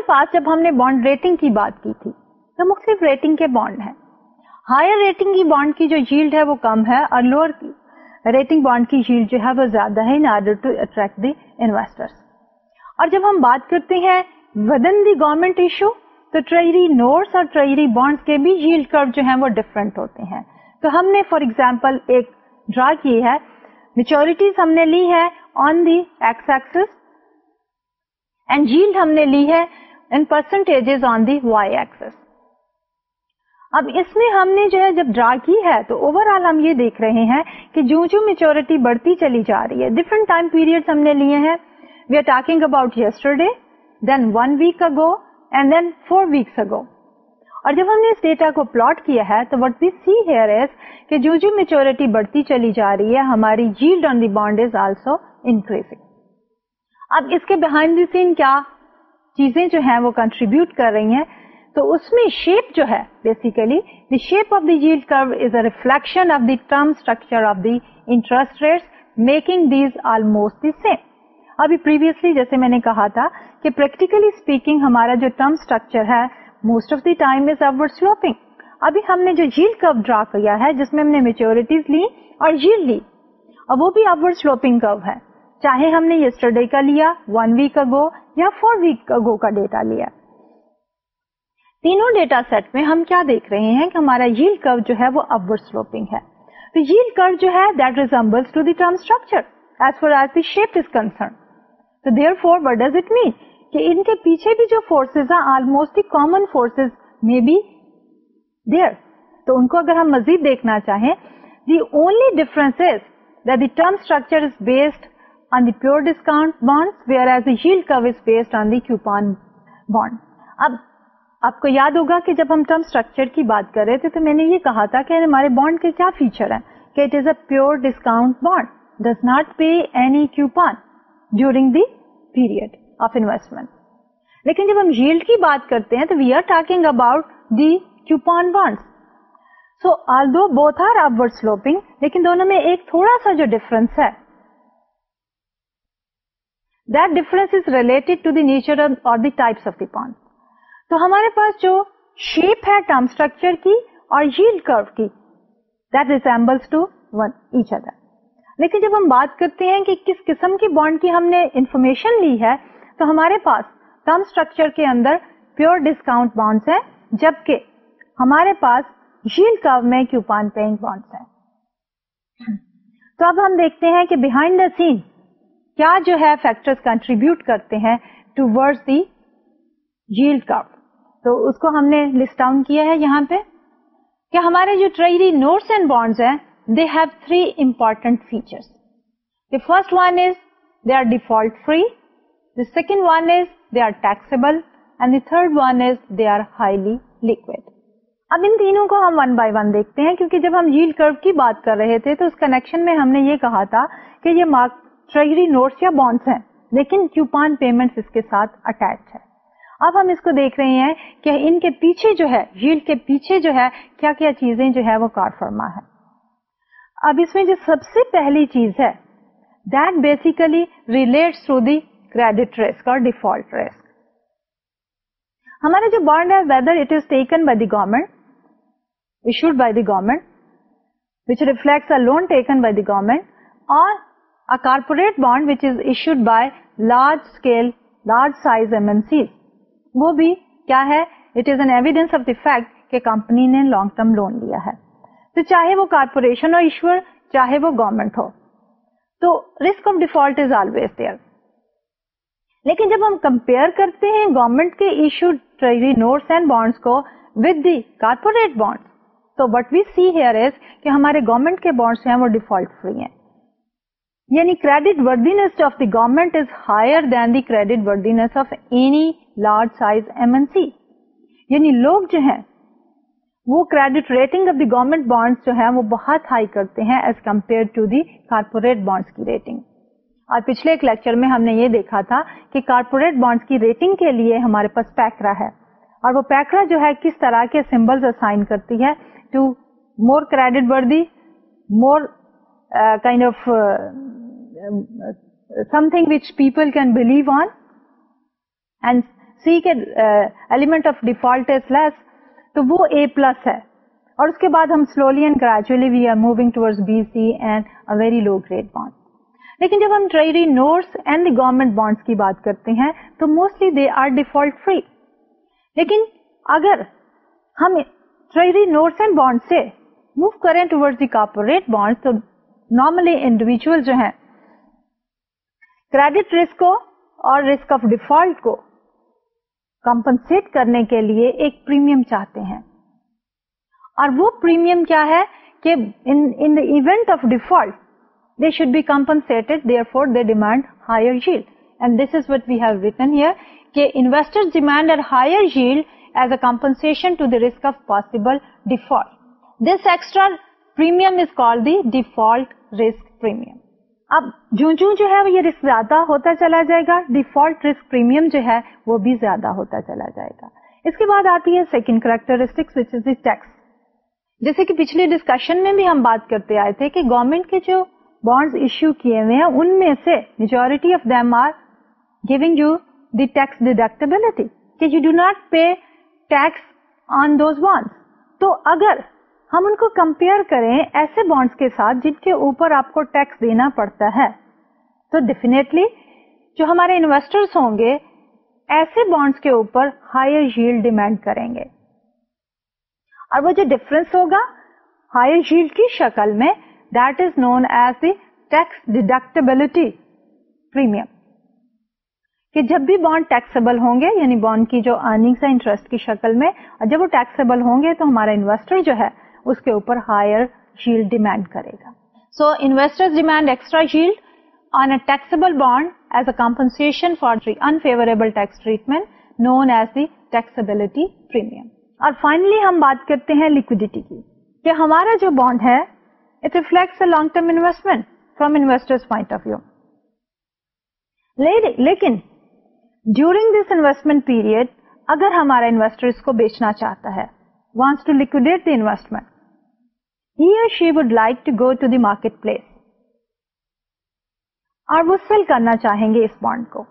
پاس جب ہم نے بانڈ ریٹنگ کی بات کی تھی تو مختلف ریٹنگ کے بانڈ ہیں ہائر ریٹنگ کی بانڈ کی جو جھیلڈ ہے وہ کم ہے اور بانڈ کی جھیلڈ جو ہے وہ زیادہ ہے انویسٹرس اور جب ہم بات کرتے ہیں ودن دی گورمنٹ ایشو تو ٹریری نوٹس اور ٹریری بانڈس کے بھی جیلڈ جو ہیں وہ ڈفرینٹ ہوتے ہیں تو ہم نے فار ایگزامپل ایک ڈرا کی ہے میچورٹیز ہم نے لی ہے on the X axis and yield ہم نے لی ہے in percentage on the Y axis اب اس میں ہم نے جو ہے جب ڈرا کی ہے تو اوور آل ہم یہ دیکھ رہے ہیں کہ جو جو میچورٹی بڑھتی چلی جا رہی ہے ڈفرنٹ ٹائم پیریڈ ہم نے لیے ہیں we are talking about yesterday then one week ago and then four weeks ago اور جب ہم نے اس ڈیٹا کو پلاٹ کیا ہے تو what we see here is کہ جو جو میچورٹی بڑھتی چلی جا رہی ہے ہماری yield the bond is also increasing اب اس کے بہائنڈ دی سین کیا چیزیں جو ہیں وہ کنٹریبیوٹ کر رہی ہیں تو اس میں شیپ جو ہے basically the shape of the yield reflection of the term structure of the interest rate making these almost the same ابھی پریویسلی جیسے میں نے کہا تھا کہ پریکٹیکلی اسپیکنگ ہمارا جو ٹرم اسٹرکچر ہے most of the time is over sloping ابھی ہم نے جو ییلڈ کرو ڈرا کیا ہے جس میں ہم نے میچیورٹیز لی اور ییلڈ لی اور وہ بھی اوور سلوپنگ کرو ہے چاہے ہم نے یسٹرڈے کا لیا ون ویک اگو یا فور ویک اگو کا ڈیٹا لیا تینوں ڈیٹا سیٹ میں ہم کیا دیکھ رہے ہیں کہ ہمارا ییلڈ کرو جو ہے وہ اپورڈ سلوپنگ ہے تو ییلڈ کرو جو ہے that resembles to the term structure as far as the shape is concern therefore four what does it mean کہ ان کے پیچھے بھی جو فورسز ہیں آلموسٹ کامن فورسز میں بھی ان کو اگر ہم مزید دیکھنا چاہیں the only difference that the the the term structure is based based on on pure discount bond whereas coupon bond اب آپ کو یاد ہوگا کہ جب ہم ٹرم اسٹرکچر کی بات کر رہے تھے تو میں نے یہ کہا تھا کہ ہمارے بانڈ کے کیا فیچر ہیں کہ it is a pure discount bond does not pay any coupon period of instalment لیکن جب ہم کی بات کرتے ہیں تو we are talk about the جو ڈفرنس ہے ہمارے پاس جو شیپ ہے اور لیکن جب ہم بات کرتے ہیں کہ کس قسم کی بانڈ کی ہم نے انفارمیشن لی ہے تو ہمارے پاس ٹرم اسٹرکچر کے اندر پیور ڈسکاؤنٹ بانڈس جبکہ ہمارے پاس جیل کا تو اب ہم دیکھتے ہیں کہ بہائنڈ دا سین کیا جو ہے فیکٹر کنٹریبیوٹ کرتے ہیں ٹو ورڈ دی جھیل کا اس کو ہم نے لسٹ ڈاؤن کیا ہے یہاں پہ کہ ہمارے جو ٹریری نوٹس اینڈ بانڈس ہیں are one is they are default is one is they are the the third one is they are liquid. اب ان تینوں کو ہم ون بائی ون دیکھتے ہیں کیونکہ جب ہم کی بات کر رہے تھے تو اس کنیکشن میں ہم نے یہ کہا تھا کہ یہ مارک ٹریجری نوٹس یا بانڈس ہیں لیکن کیوپان پیمنٹ اس کے ساتھ اٹیچ ہے اب ہم اس کو دیکھ رہے ہیں کہ ان کے پیچھے جو ہے ہیلڈ کے پیچھے جو ہے کیا کیا چیزیں جو ہے وہ کار فرما ہے اب اس میں جو سب سے پہلی چیز ہے that basically relates to the credit risk اور ڈیفالٹ رسک ہمارا جو بانڈ ہے whether it is taken by the government issued by the government which reflects a loan taken by the government اور a corporate bond which is issued by large scale large size M N C وہ بھی کیا ہے it is an evidence of the fact کہ کمپنی نے لانگ ٹرم لون لیا ہے تو چاہے وہ کارپوریشن ہو ایشور چاہے وہ گورنمنٹ ہو تو risk of default is always there لیکن جب ہم کمپیئر کرتے ہیں گورنمنٹ کے ایشو نوٹس اینڈ بانڈس کو ود دی کارپوریٹ تو what we see here is کہ ہمارے گورمنٹ کے بانڈس ہیں وہ ڈیفالٹ فری ہیں یعنی credit worthiness of the government is higher than the credit worthiness of any large size M N C یعنی لوگ جو ہیں وہ credit rating of the government bonds جو ہیں وہ بہت ہائی کرتے ہیں as compare to the corporate bonds کی ریٹنگ اور پچھلے ایک لیکچر میں ہم نے یہ دیکھا تھا کہ کارپوریٹ بانڈس کی ریٹنگ کے لیے ہمارے پاس پیکرا ہے اور وہ پیکرا جو ہے کس طرح کے سمبلز اسائن کرتی ہے to more credit worthy more kind of something which people can believe on and سی کے element of default is less تو وہ اے پلس ہے اور اس کے بعد ہم slowly and and gradually we are moving B C very low grade bond لیکن جب ہم treasury notes and government bonds کی بات کرتے ہیں تو mostly they are default free لیکن اگر ہم ٹریری نوٹس اینڈ بانڈ سے موو کریں دی کارپوریٹ بانڈ تو نارملی انڈیویجل جو ہیں کریڈٹ رسک کو اور رسک آف ڈیفالٹ کو کمپنسیٹ کرنے کے لیے ایک پریمیم چاہتے ہیں اور وہ پریمیم کیا ہے کہ in the event of default they should be compensate therefore they demand higher jail and this is what we have written here کہ investor demand a higher jail as a compensation to the risk of possible default this extra premium is call the default risk premium اب جو ہے یہ رسک رسک زیادہ ہوتا چلا جائے گا ڈیفالٹ پریمیم جو ہے وہ بھی زیادہ ہوتا چلا جائے گا اس کے بعد آتی ہے سیکنڈ کریکٹرسٹکس جیسے کہ پچھلے ڈسکشن میں بھی ہم بات کرتے آئے تھے کہ گورنمنٹ کے جو بانڈز ایشو کیے ہوئے ہیں ان میں سے majority of them are giving you the tax deductibility کہ you do not pay tax on those bonds تو اگر ہم ان کو کمپیئر کریں ایسے بانڈس کے ساتھ جن کے اوپر آپ کو ٹیکس دینا پڑتا ہے تو ڈیفینیٹلی جو ہمارے انویسٹرس ہوں گے ایسے بانڈس کے اوپر ہائر جھیل ڈیمانڈ کریں گے اور وہ جو ڈفرنس ہوگا ہائر جھیل کی شکل میں that is known as the tax deductibility premium کہ جب بھی بانڈ ٹیکسیبل ہوں گے یعنی بانڈ کی جو ارنگس ہے انٹرسٹ کی شکل میں اور جب وہ ٹیکسیبل ہوں گے تو ہمارا انویسٹر جو ہے اس کے اوپر ہائر شیلڈ ڈیمانڈ کرے گا so investor demand extra yield on a taxable bond as a compensation for the unfavourable tax treatment known as premium اور فائنلی ہم بات کرتے ہیں لکوڈیٹی کی کہ ہمارا جو بانڈ ہے it reflects long term investment from of view لیکن ڈیورنگ دس انویسٹمنٹ پیریڈ اگر ہمارا انویسٹر اس کو بیچنا چاہتا ہے wants to liquidate the investment he or she would like to go to the marketplace اور وہ سیل کرنا چاہیں گے اس بانڈ کو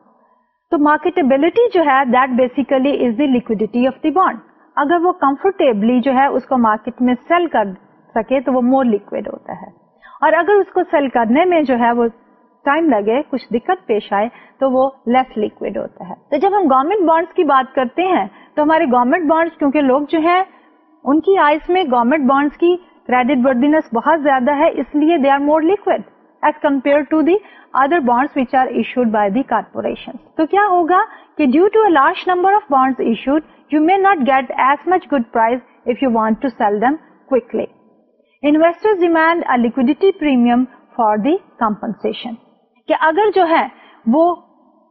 تو مارکیٹبلیٹی جو ہے that basically is the the liquidity of bond اگر وہ کمفرٹیبلی جو ہے اس کو مارکیٹ میں سیل کر سکے تو وہ مور لکوڈ ہوتا ہے اور اگر اس کو سیل کرنے میں جو ہے وہ ٹائم لگے کچھ دقت پیش آئے تو وہ لیس لکوڈ ہوتا ہے تو جب ہم گورمنٹ بانڈس کی بات کرتے ہیں تو ہمارے گورمنٹ بانڈس کیونکہ لوگ جو ہیں ان کی آئس میں گورمنٹ بانڈس کی کریڈٹ وردینس بہت زیادہ ہے اس لیے they are more liquid as compare to the other bonds which are issued by the corporation تو کیا ہوگا کہ due to a large number of bonds issued you may not get as much good price if you want to sell them کلی investor demand a liquidity premium for the compensation کہ اگر جو ہے وہ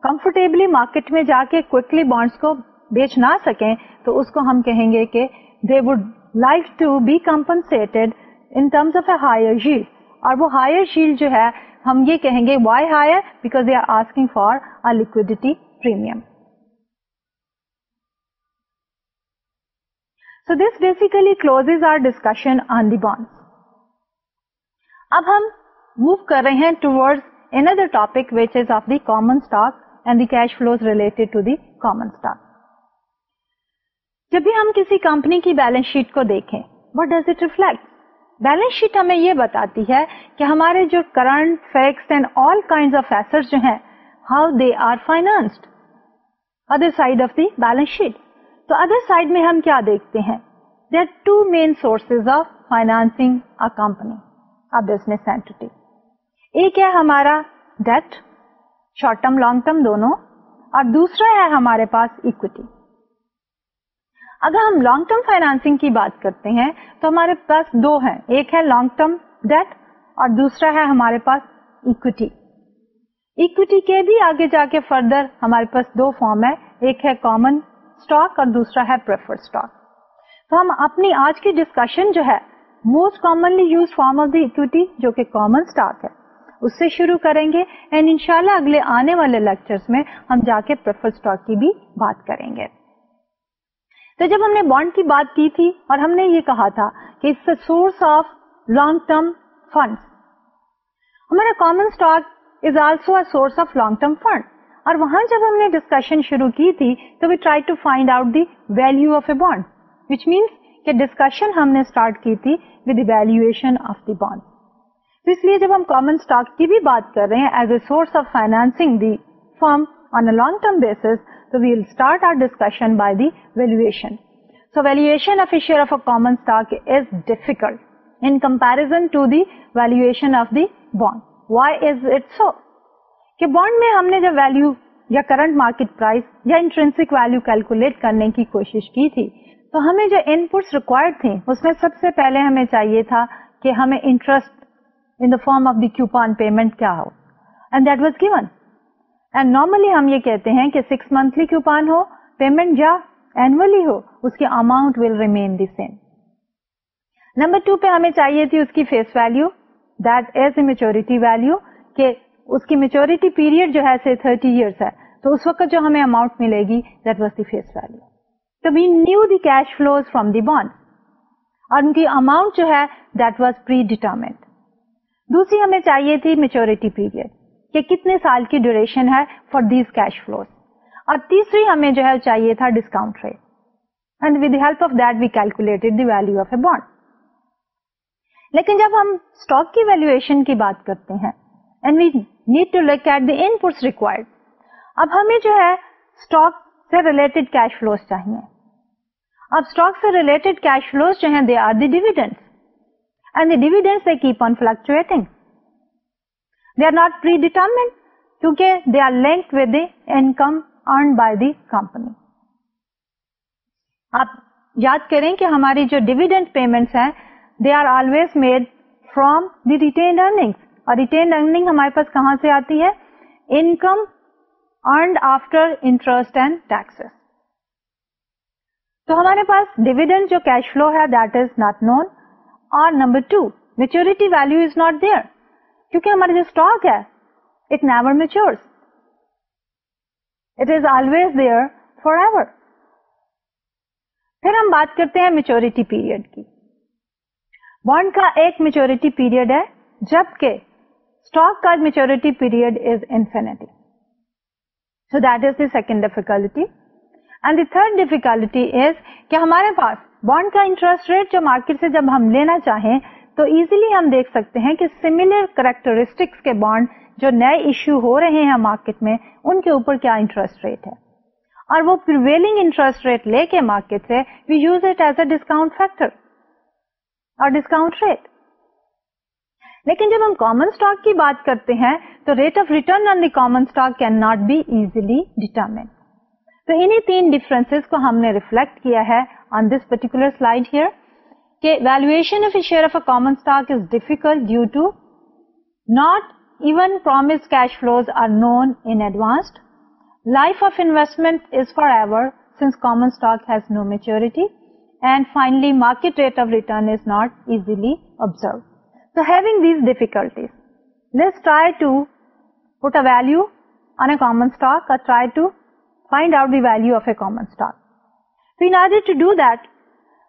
کمفرٹیبلی مارکیٹ میں جا کے کوکلی بانڈس کو بیچ نہ سکیں تو اس کو ہم کہیں گے کہ they would like to be in terms of a higher shell اور وہ ہائر شیل جو ہے ہم یہ کہیں گے why higher because they are asking for a liquidity premium so this basically close our discussion on the bond اب ہم موو کر رہے ہیں towards another topic which is of the common stock and the cash flows related to the common stock جب بھی ہم کسی کمپنی کی بیلنس شیٹ کو دیکھیں what does it reflect balance sheet ہمیں یہ بتاتی ہے کہ ہمارے جو current fixed and all kind of asset جو ہیں how they are financed other side of the balance sheet تو ادر سائڈ میں ہم کیا دیکھتے ہیں they are two main sources of financing a company a business entity ایک ہے ہمارا debt short term long term دونوں اور دوسرا ہے ہمارے پاس اکوٹی اگر ہم لانگ ٹرم فائنانسنگ کی بات کرتے ہیں تو ہمارے پاس دو ہیں ایک ہے لانگ ٹرم ڈیٹ اور دوسرا ہے ہمارے پاس اکویٹی اکویٹی کے بھی آگے جا کے فردر ہمارے پاس دو فارم ہے ایک ہے کامن اسٹاک اور دوسرا ہے پریفر اسٹاک تو ہم اپنی آج کی ڈسکشن جو ہے most commonly use form of the جو کہ کامن اسٹاک ہے اس سے شروع کریں گے اینڈ انشاءاللہ اگلے آنے والے لیکچرز میں ہم جا کے پریفر اسٹاک کی بھی بات کریں گے تو جب ہم نے بانڈ کی بات کی تھی اور ہم نے یہ کہا تھا کہ it's a source of long term fund ہمارا وہاں جب ہم نے ڈسکشن شروع کی تھی تو we try to find out the value of a bond which means کہ ڈسکشن ہم نے اسٹارٹ کی تھی with valuation of the bond تو اس لیے جب ہم کامن اسٹاک کی بھی بات کر رہے ہیں as a source of financing the firm on a long term basis So So so? we will start our discussion by the the the valuation. valuation valuation of of of a a share common stock is is difficult in comparison to bond. Why it نے جب ویلو یا کرنٹ مارکیٹ پرائز کیلکولیٹ کرنے کی کوشش کی تھی تو ہمیں جو ان ریکوائرڈ تھے اس میں سب سے پہلے ہمیں چاہیے تھا کہ ہمیں انٹرسٹ پیمنٹ کیا ہو اینڈ نارملی ہم یہ کہتے ہیں کہ سکس منتھلی کی ہو پیمنٹ یا اینولی ہو اس کی amount will remain the same number two پہ ہمیں چاہیے تھی اس کی face value that as a maturity value کہ اس کی میچورٹی پیریڈ جو ہے سے 30 ایئرس ہے تو اس وقت جو ہمیں اماؤنٹ ملے گی that was the face value تو we knew the cash flows from the bond اور ان کی اماؤنٹ جو ہے دیٹ واز پری ڈیٹرمنٹ دوسری ہمیں چاہیے تھی میچورٹی پیریڈ کہ کتنے سال کی ڈیوریشن ہے فار دیز کیش فلو اور تیسری ہمیں جو ہے چاہیے تھا discount rate and with help of that we calculate a bond لیکن جب ہم اسٹاک کی ویلویشن کی بات کرتے ہیں and we need to look at the required اب ہمیں جو ہے اسٹاک سے ریلیٹڈ کیش فلوز چاہیے اب اسٹاک سے ریلیٹڈ کیش فلوز جو ہیں they are the the and they keep on fluctuating they are not predetermined کیونکہ they are link with the income earn by the company آپ یاد کریں کہ ہماری جو ڈویڈنڈ پیمنٹس ہیں they are always made from the retained earning اور ریٹینڈ ارننگ ہمارے پاس کہاں سے آتی ہے income earned after interest and tax تو ہمارے پاس ڈویڈنڈ جو کیش فلو ہے دیٹ از ناٹ نون اور number two maturity value is not there کیونکہ ہمارا جو اسٹاک ہے it it never is always there forever پھر ہم بات کرتے ہیں میچورٹی پیریڈ کی بانڈ کا ایک میچورٹی پیریڈ ہے جبکہ اسٹاک کا maturity period is infinity so that is second difficulty and the third difficulty is کہ ہمارے پاس بانڈ کا انٹرسٹ ریٹ جو مارکیٹ سے جب ہم لینا چاہیں تو ایزیلی ہم دیکھ سکتے ہیں کہ سملر کریکٹرسٹکس کے بانڈ جو نئے ایشو ہو رہے ہیں مارکیٹ میں ان کے اوپر کیا انٹرسٹ ریٹ ہے اور وہ انٹرسٹ ریٹ لے کے مارکیٹ سے we use it as a discount factor اور ڈسکاؤنٹ ریٹ لیکن جب ہم کامن اسٹاک کی بات کرتے ہیں تو rate of return on the common stock can not be easily determined تو انہیں تین کو ہم نے ریفلیکٹ کیا ہے on this particular slide here Ki valuation of a share of a common stock is difficult due to not even promised cash flows are known in advance. Life of investment is forever since common stock has no maturity, and finally market rate of return is not easily observed. So having these difficulties, let's try to put a value on a common stock or try to find out the value of a common stock. So in order to do that,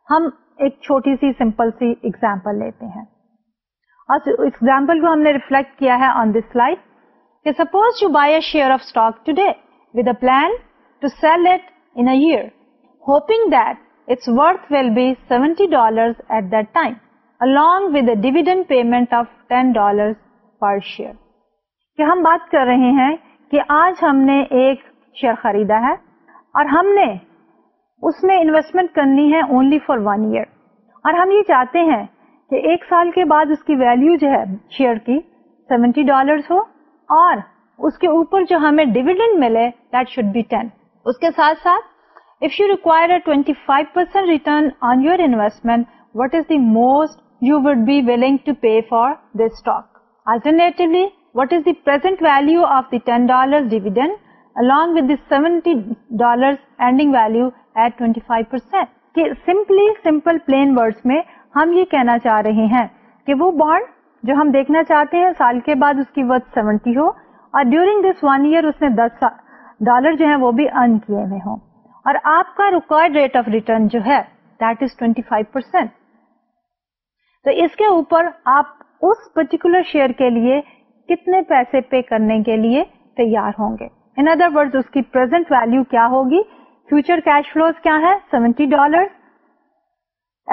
hum ایک چھوٹی سی سمپل سی ایگزامپل لیتے ہیں اور ایگزامپل کو ہم نے ریفلیکٹ کیا ہے آن دس لائف کہ suppose you buy a share of stock today with a plan to sell it in year hoping that its worth will be seventy dollar at that time along with a dividend payment of $10 per share. کہ ہم بات کر رہے ہیں کہ آج ہم نے ایک شیئر خریدا ہے اور ہم نے اس میں انویسٹمنٹ کرنی ہے اونلی فار ون ایئر اور ہم یہ چاہتے ہیں کہ ایک سال کے بعد اس کی ویلو جو ہے شیئر کی سیونٹی ڈالر ہو اور اس کے اوپر جو ہمیں ڈیویڈنڈ ملے دیٹ شوڈ بی ٹین اس کے ساتھ ساتھ if you require twenty five percent return on your investment what is the most you would be willing to pay for this stock alternately what is the present value of the ten dollar dividend along with the 70 dollars ending value at twenty five percent simply simple plain word میں ہم یہ کہنا چاہ رہے ہیں کہ وہ بانڈ جو ہم دیکھنا چاہتے ہیں سال کے بعد اس کی ورتھ سیونٹی ہو اور ڈیورنگ دس ون ایئر اس نے دس ڈالر جو ہے وہ بھی ارن کیے ہوئے ہوں اور آپ کا ریکوائرڈ ریٹ آف ریٹرن جو ہے that is twenty five percent تو اس کے اوپر آپ اس پرٹیکولر شیئر کے لیے کتنے پیسے پے کرنے کے لیے تیار ہوں گے ان ادر ورڈ اس کی پرزینٹ ویلو کیا ہوگی فیوچر کیش فلوز کیا ہے seventy dollar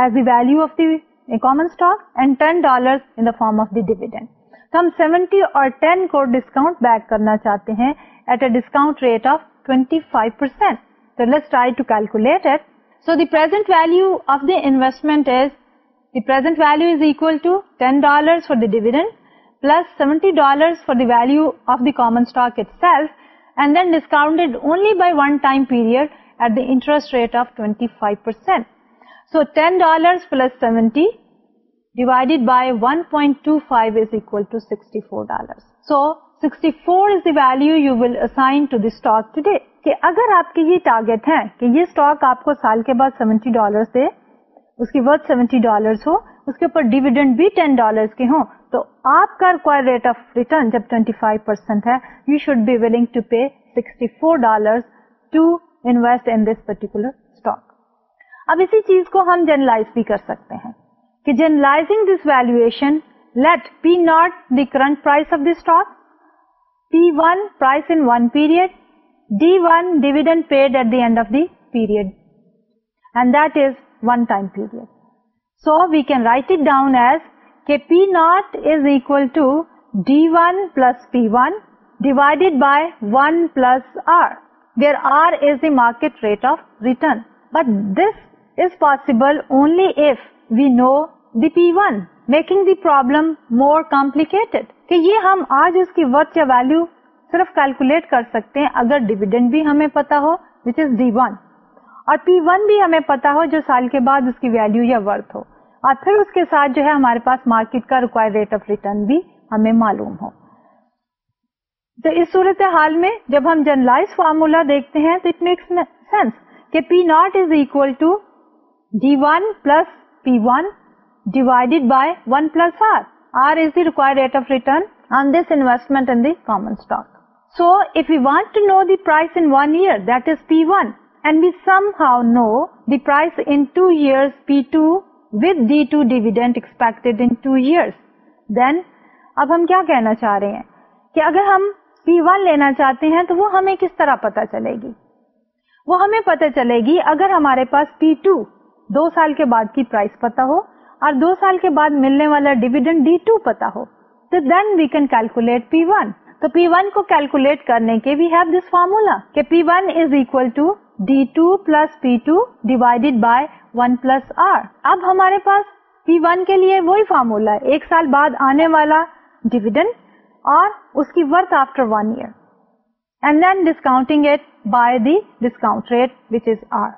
as the value of common stock ten dollar form of dividend تو ہم at a rate of twenty five so present value of the investment value is equal to ten dollar dividend plus seventy dollar for the value of the common stock then discount only by one time period کہ اگر آپ کے یہ ٹارگیٹ ہے کہ یہ آپ کو سال کے بعد سیونٹی ڈالر ڈیویڈنڈ بھی ٹین ڈالر کے ہوں تو آپ کا ریکوائر ریٹ آف ریٹرن جب ٹوینٹی فائیو پرسینٹ ہے you should be willing to to pay invest in this particular stock اب اسی چیز کو ہم جرنلائز بھی کر سکتے ہیں کہ generalizing this valuation let P naught the current price of this P one price in one period D one dividend paid at the end of the period and that is one time period so we can write it down as کہ P naught is equal to D one plus P one divided by one plus R there's the market rate of return but this is possible only if we know دیگر مور کمپلیکیٹ کہ یہ ہم آج اس کی ورتھ یا ویلو صرف کیلکولیٹ کر سکتے ہیں اگر ڈیویڈنڈ بھی ہمیں پتا ہو وچ از ڈی ون اور پی ون بھی ہمیں پتا ہو جو سال کے بعد اس کی ویلو یا ورتھ ہو اور پھر اس کے ساتھ جو ہے ہمارے پاس مارکیٹ کا ریکوائر ریٹ آف ریٹرن بھی ہمیں معلوم ہو تو اس صورت حال میں جب ہم جنرلائز فارمولا دیکھتے ہیں تو اٹ میکس سینس کہ P P naught is is equal to D one one one plus plus divided by R R the rate of return on this investment in common stock اب ہم کیا کہنا چاہ رہے ہیں کہ اگر ہم پی ون لینا چاہتے ہیں تو وہ ہمیں کس طرح پتا چلے گی وہ ہمیں پتا چلے گی اگر ہمارے پاس پی ٹو دو سال کے بعد کی پرائز پتا ہو اور دو سال کے بعد ملنے والا ڈیویڈنڈ ڈی ٹو پتا ہو تو then we can calculate P one تو پی ون کو کیلکولیٹ کرنے کے وی ہیو دس فارمولا کہ P one is equal to D two plus P two divided by one plus R اب ہمارے پاس پی ون کے لیے وہی فارمولا ایک سال بعد آنے والا ڈیویڈنڈ اور اس کی worth after one year and then discounting it by the discount rate which is R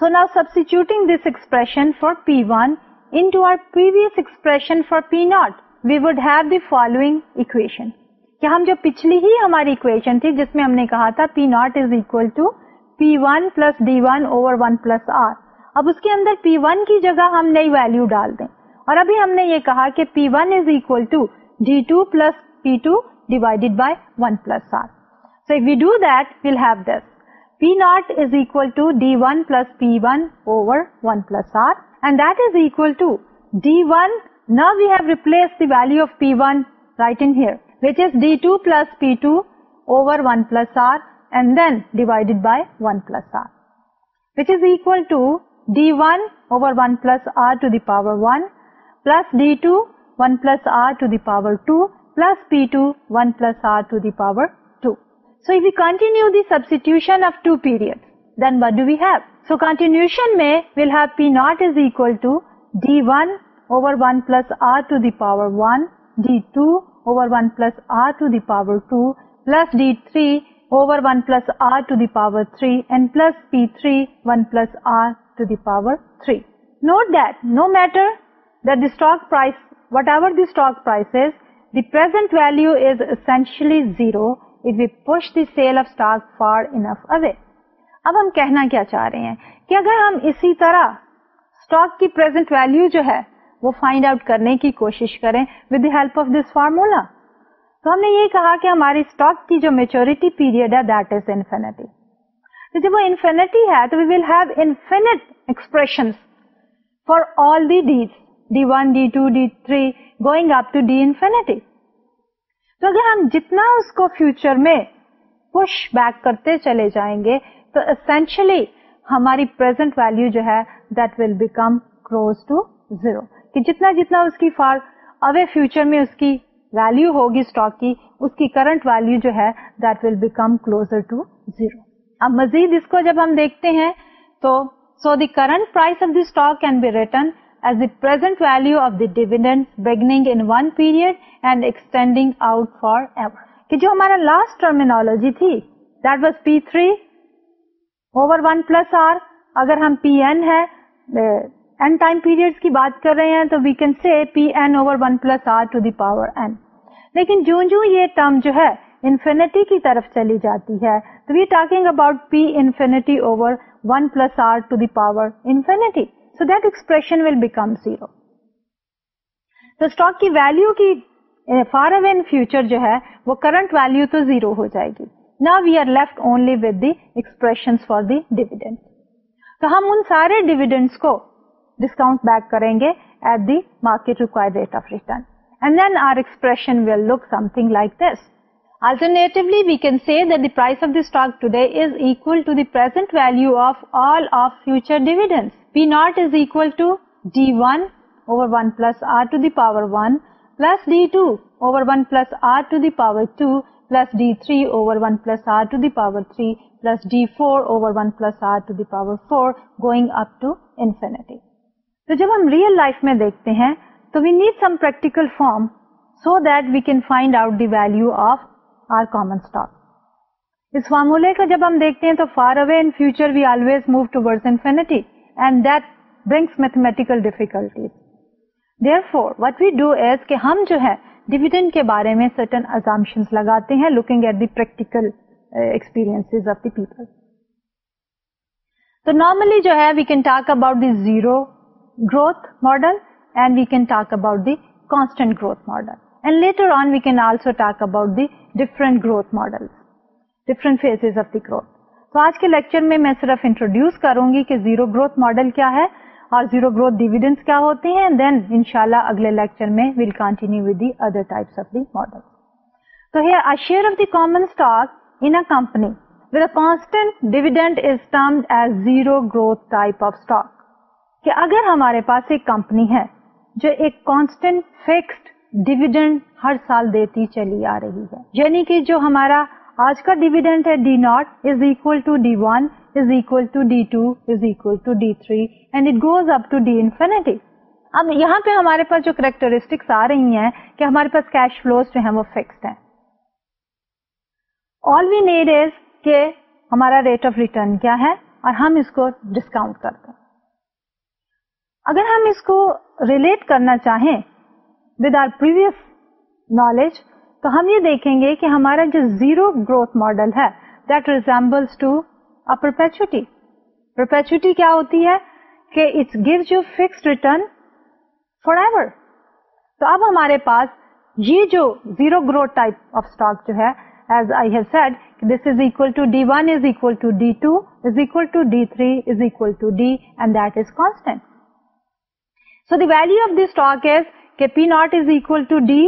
so now substituting this expression for P one into our previous expression for P naught we would have the following equation کیا ہم جو پچھلی ہی ہماری اکویشن تھی جس میں ہم نے کہا تھا P naught is equal to P one plus D one over one plus R اب اس کے اندر پی ون کی جگہ ہم نئی ویلو ڈال دیں اور ابھی ہم نے یہ کہا کہ P one is equal to D two plus P2 divided by 1 plus R. So if we do that, we'll have this. P0 is equal to D1 plus P1 over 1 plus R. And that is equal to D1. Now we have replaced the value of P1 right in here. Which is D2 plus P2 over 1 plus R. And then divided by 1 plus R. Which is equal to D1 over 1 plus R to the power 1. Plus D2 1 plus R to the power plus P two one plus R to the power two so you continue the substitution میں we'll have P naught power two plus D three over one plus R to the power three and plus P three one plus R to the power three note that no matter that the stock whatever the stock price is sale of stock enough away اب ہم کہنا کیا چاہ رہے ہیں کہ اگر ہم اسی طرح اسٹاک کی پرزینٹ ویلو جو ہے وہ فائنڈ آؤٹ کرنے کی کوشش کریں with the help of this formula تو ہم نے یہ کہا کہ ہماری اسٹاک کی جو میچورٹی پیریڈ ہے دیٹ از انفینٹی تو جب وہ انفینٹی ہے تو we will have infinite expression for all the D one D two D three going اپنی تو اگر ہم جتنا اس کو فیوچر میں پش بیک کرتے چلے جائیں گے تو اسینشلی ہماری پرزینٹ ویلو جو ہے that will become close to zero کہ جتنا جتنا اس کی فار اوے فیوچر میں اس کی ویلو ہوگی اسٹاک کی اس کی کرنٹ ویلو جو ہے that will become closer to zero اب مزید اس کو جب ہم دیکھتے ہیں تو so the current price of the stock can be return جو ہمارا لاسٹ ٹرمینال تو جاتی ہے so that expression will become zero تو اسٹاک کی ویلو کی فار اوے ان فیوچر جو ہے وہ کرنٹ ویلو تو زیرو ہو جائے گی نا we are left only with the expression for دی تو ہم ان سارے ڈیویڈنٹ کو ڈسکاؤنٹ بیک کریں گے at the market require rate of return and then our expression will look something like this Alternatively, we can say that the price of the stock today is equal to the present value of all of future dividends. P naught is one over power D two over power D three over power ڈیورگ اپنی تو جب ہم ریئل لائف میں دیکھتے ہیں تو we need some practical form so that we can find out the value of our common stock us formula کا جب ہم دیکھتے ہیں تو far away we always move ٹوفیٹی and that brings mathematical difficulties therefore what we do is کہ ہم جو ہے ڈویڈنڈ کے بارے میں سرٹن ازامشنس لگاتے ہیں looking at the practical experience of the people تو نارملی جو ہے we can talk about the zero growth model and we can talk about the constant growth model and later on we can also talk about the different growth model different phases of the growth تو آج کے لیکچر میں میں صرف انٹروڈیوس کروں گی کہ زیرو گروتھ ماڈل کیا ہے اور زیرو گروتھ ڈیویڈنس کیا ہوتے ہیں دین ان شاء اللہ اگلے لیکچر میں we'll continue with the other types of the model تو here share of the common stock in a company with a constant dividend is term as zero growth type of stock کہ اگر ہمارے پاس ایک کمپنی ہے جو ایک کانسٹنٹ فکسڈ ڈویڈنڈ ہر سال دیتی چلی آ رہی ہے یعنی کہ جو ہمارا آج کا ڈیویڈینڈ ہے D naught is equal to D one is equal equal to to to to D D D is three and it goes up infinity اب یہاں پہ ہمارے پاس جو کریکٹرسٹکس آ رہی ہیں کہ ہمارے پاس کیش فلوز جو ہیں وہ فکسڈ ہیں آل وی نیڈ از ہمارا ریٹ آف ریٹرن کیا ہے اور ہم اس کو ڈسکاؤنٹ کرتے ہیں اگر ہم اس کو ریلیٹ کرنا چاہیں ود آر پریویس نالج تو ہم یہ دیکھیں گے کہ ہمارا جو زیرو گروتھ ماڈل ہے دیٹ ریزمبلس ٹو پرپیچوٹی کیا ہوتی ہے کہ it's give you fix return forever تو اب ہمارے پاس یہ جو zero growth type of stock جو ہے as I have said this is equal to D one is equal to D two two two is is equal equal D D three and that is constant so the value of this stock is کہ P naught is equal to D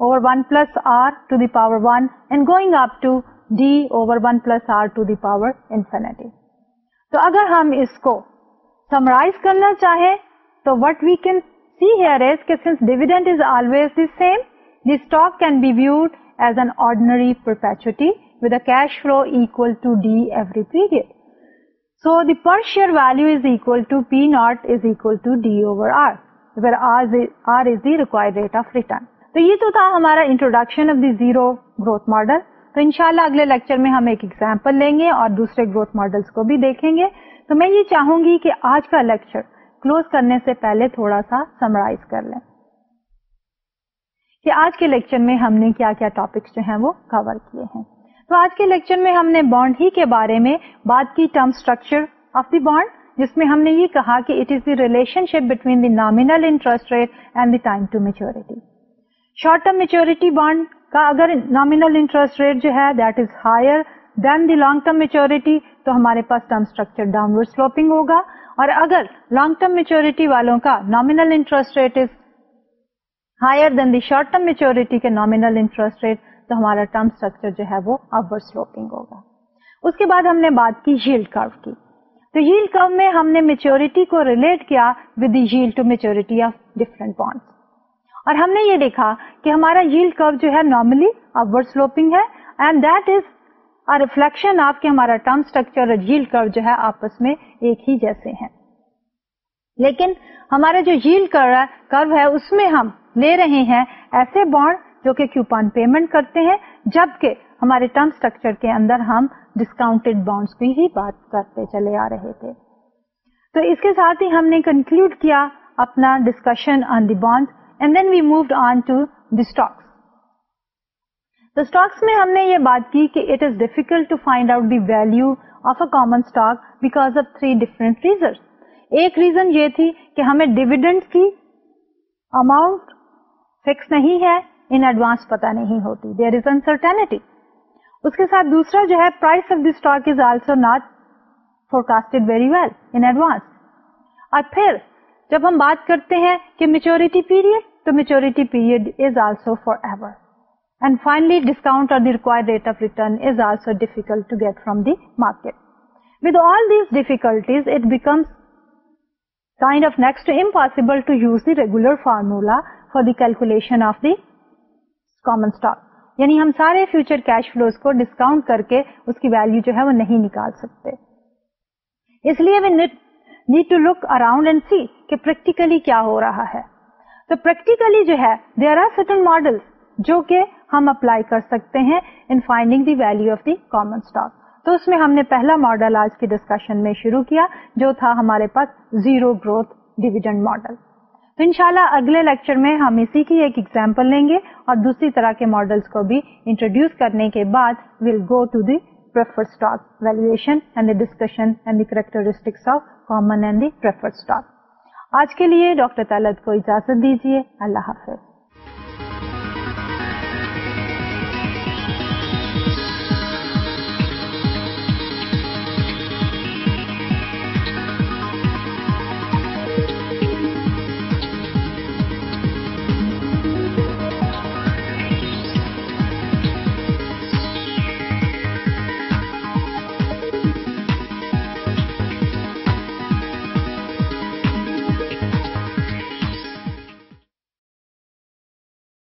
اگر ہم اس کو چاہیں تو what we can say can view as an ordinary per share value is equal R R's the require rate of return تو یہ تو تھا ہمارا introduction of the zero growth model تو ان شاء اللہ اگلے لیکچر میں ہم ایک ایگزامپل لیں گے اور دوسرے گروتھ ماڈلس کو بھی دیکھیں گے تو میں یہ چاہوں گی کہ آج کا لیکچر کلوز کرنے سے پہلے تھوڑا سا سمرائز کر لیں کہ آج کے لیکچر میں ہم نے کیا کیا ٹاپکس جو ہیں وہ کور کیے ہیں تو آج کے لیکچر میں ہم نے بانڈ ہی کے بارے میں بات کی term structure of the bond جس میں ہم نے یہ کہا کہ it is the relationship between the nominal interest rate and the time to maturity short term maturity bond کا اگر نامینل انٹرسٹ ریٹ جو ہے that is higher than the long term maturity تو ہمارے پاس term structure downward sloping ہوگا اور اگر لانگ ٹرم میچیورٹی والوں کا interest rate is higher than the short term maturity کے نامینل انٹرسٹ ریٹ تو ہمارا ٹرم اسٹرکچر جو ہے وہ اپورڈ سلوپنگ ہوگا اس کے بعد ہم نے بات کی ہیلڈ کرو کی تو ہیلڈ کرو میں ہم نے میچیورٹی کو ریلیٹ کیا with the jail to maturity of different bond اور ہم نے یہ دیکھا کہ ہمارا ہیل کرو جو ہے نارملی اوور سلوپنگ ہے ٹرم اسٹرکچر اور جھیل کرو جو ہے آپس میں ایک ہی جیسے لیکن ہمارا جو اس میں ہم لے رہے ہیں ایسے بانڈ جو کہ کیوپان پیمنٹ کرتے ہیں جبکہ ہمارے ٹرم اسٹرکچر کے اندر ہم ڈسکاؤنٹ بانڈس کی ہی بات کرتے چلے آ رہے تھے تو اس کے ساتھ ہی ہم نے کنکلوڈ کیا اپنا discussion on the bond and then we moved on to the میں ہم نے یہ بات کی کہ it is difficult to find out the value of a common stock because of three different reasons ایک ریزن یہ تھی کہ ہمیں ڈیویڈنڈ کی اماؤنٹ فکس نہیں ہے ان ایڈوانس پتا نہیں ہوتی دیر از انسرٹینٹی اس کے ساتھ دوسرا جو ہے price of the stock is also not forecasted very well in advance اور پھر جب ہم بات کرتے ہیں کہ maturity period maturity period also forever get from the market compatible formula for the valuation یعنی ہم سارے فیوچر کیش فلوز کو ڈسکاؤنٹ کر کے اس کی ویلو جو ہے وہ نہیں نکال سکتے اس لیے need to look around and see کہ پریکٹیکلی کیا ہو رہا ہے تو پریکٹیکلی جو ہے دیر آر سٹن ماڈل جو کہ ہم اپلائی کر سکتے ہیں in finding the value of the common stock تو اس میں ہم نے پہلا ماڈل آج کی ڈسکشن میں شروع کیا جو تھا ہمارے پاس زیرو گروتھ ڈیویڈنڈ ماڈل تو انشاءاللہ اگلے لیکچر میں ہم اسی کی ایک ایگزامپل لیں گے اور دوسری طرح کے ماڈلس کو بھی انٹروڈیوس کرنے کے بعد we'll go to the preferred stock valuation and the discussion and the characteristics of common and the preferred stock آج کے لیے ڈاکٹر طلعت کو اجازت دیجیے اللہ حافظ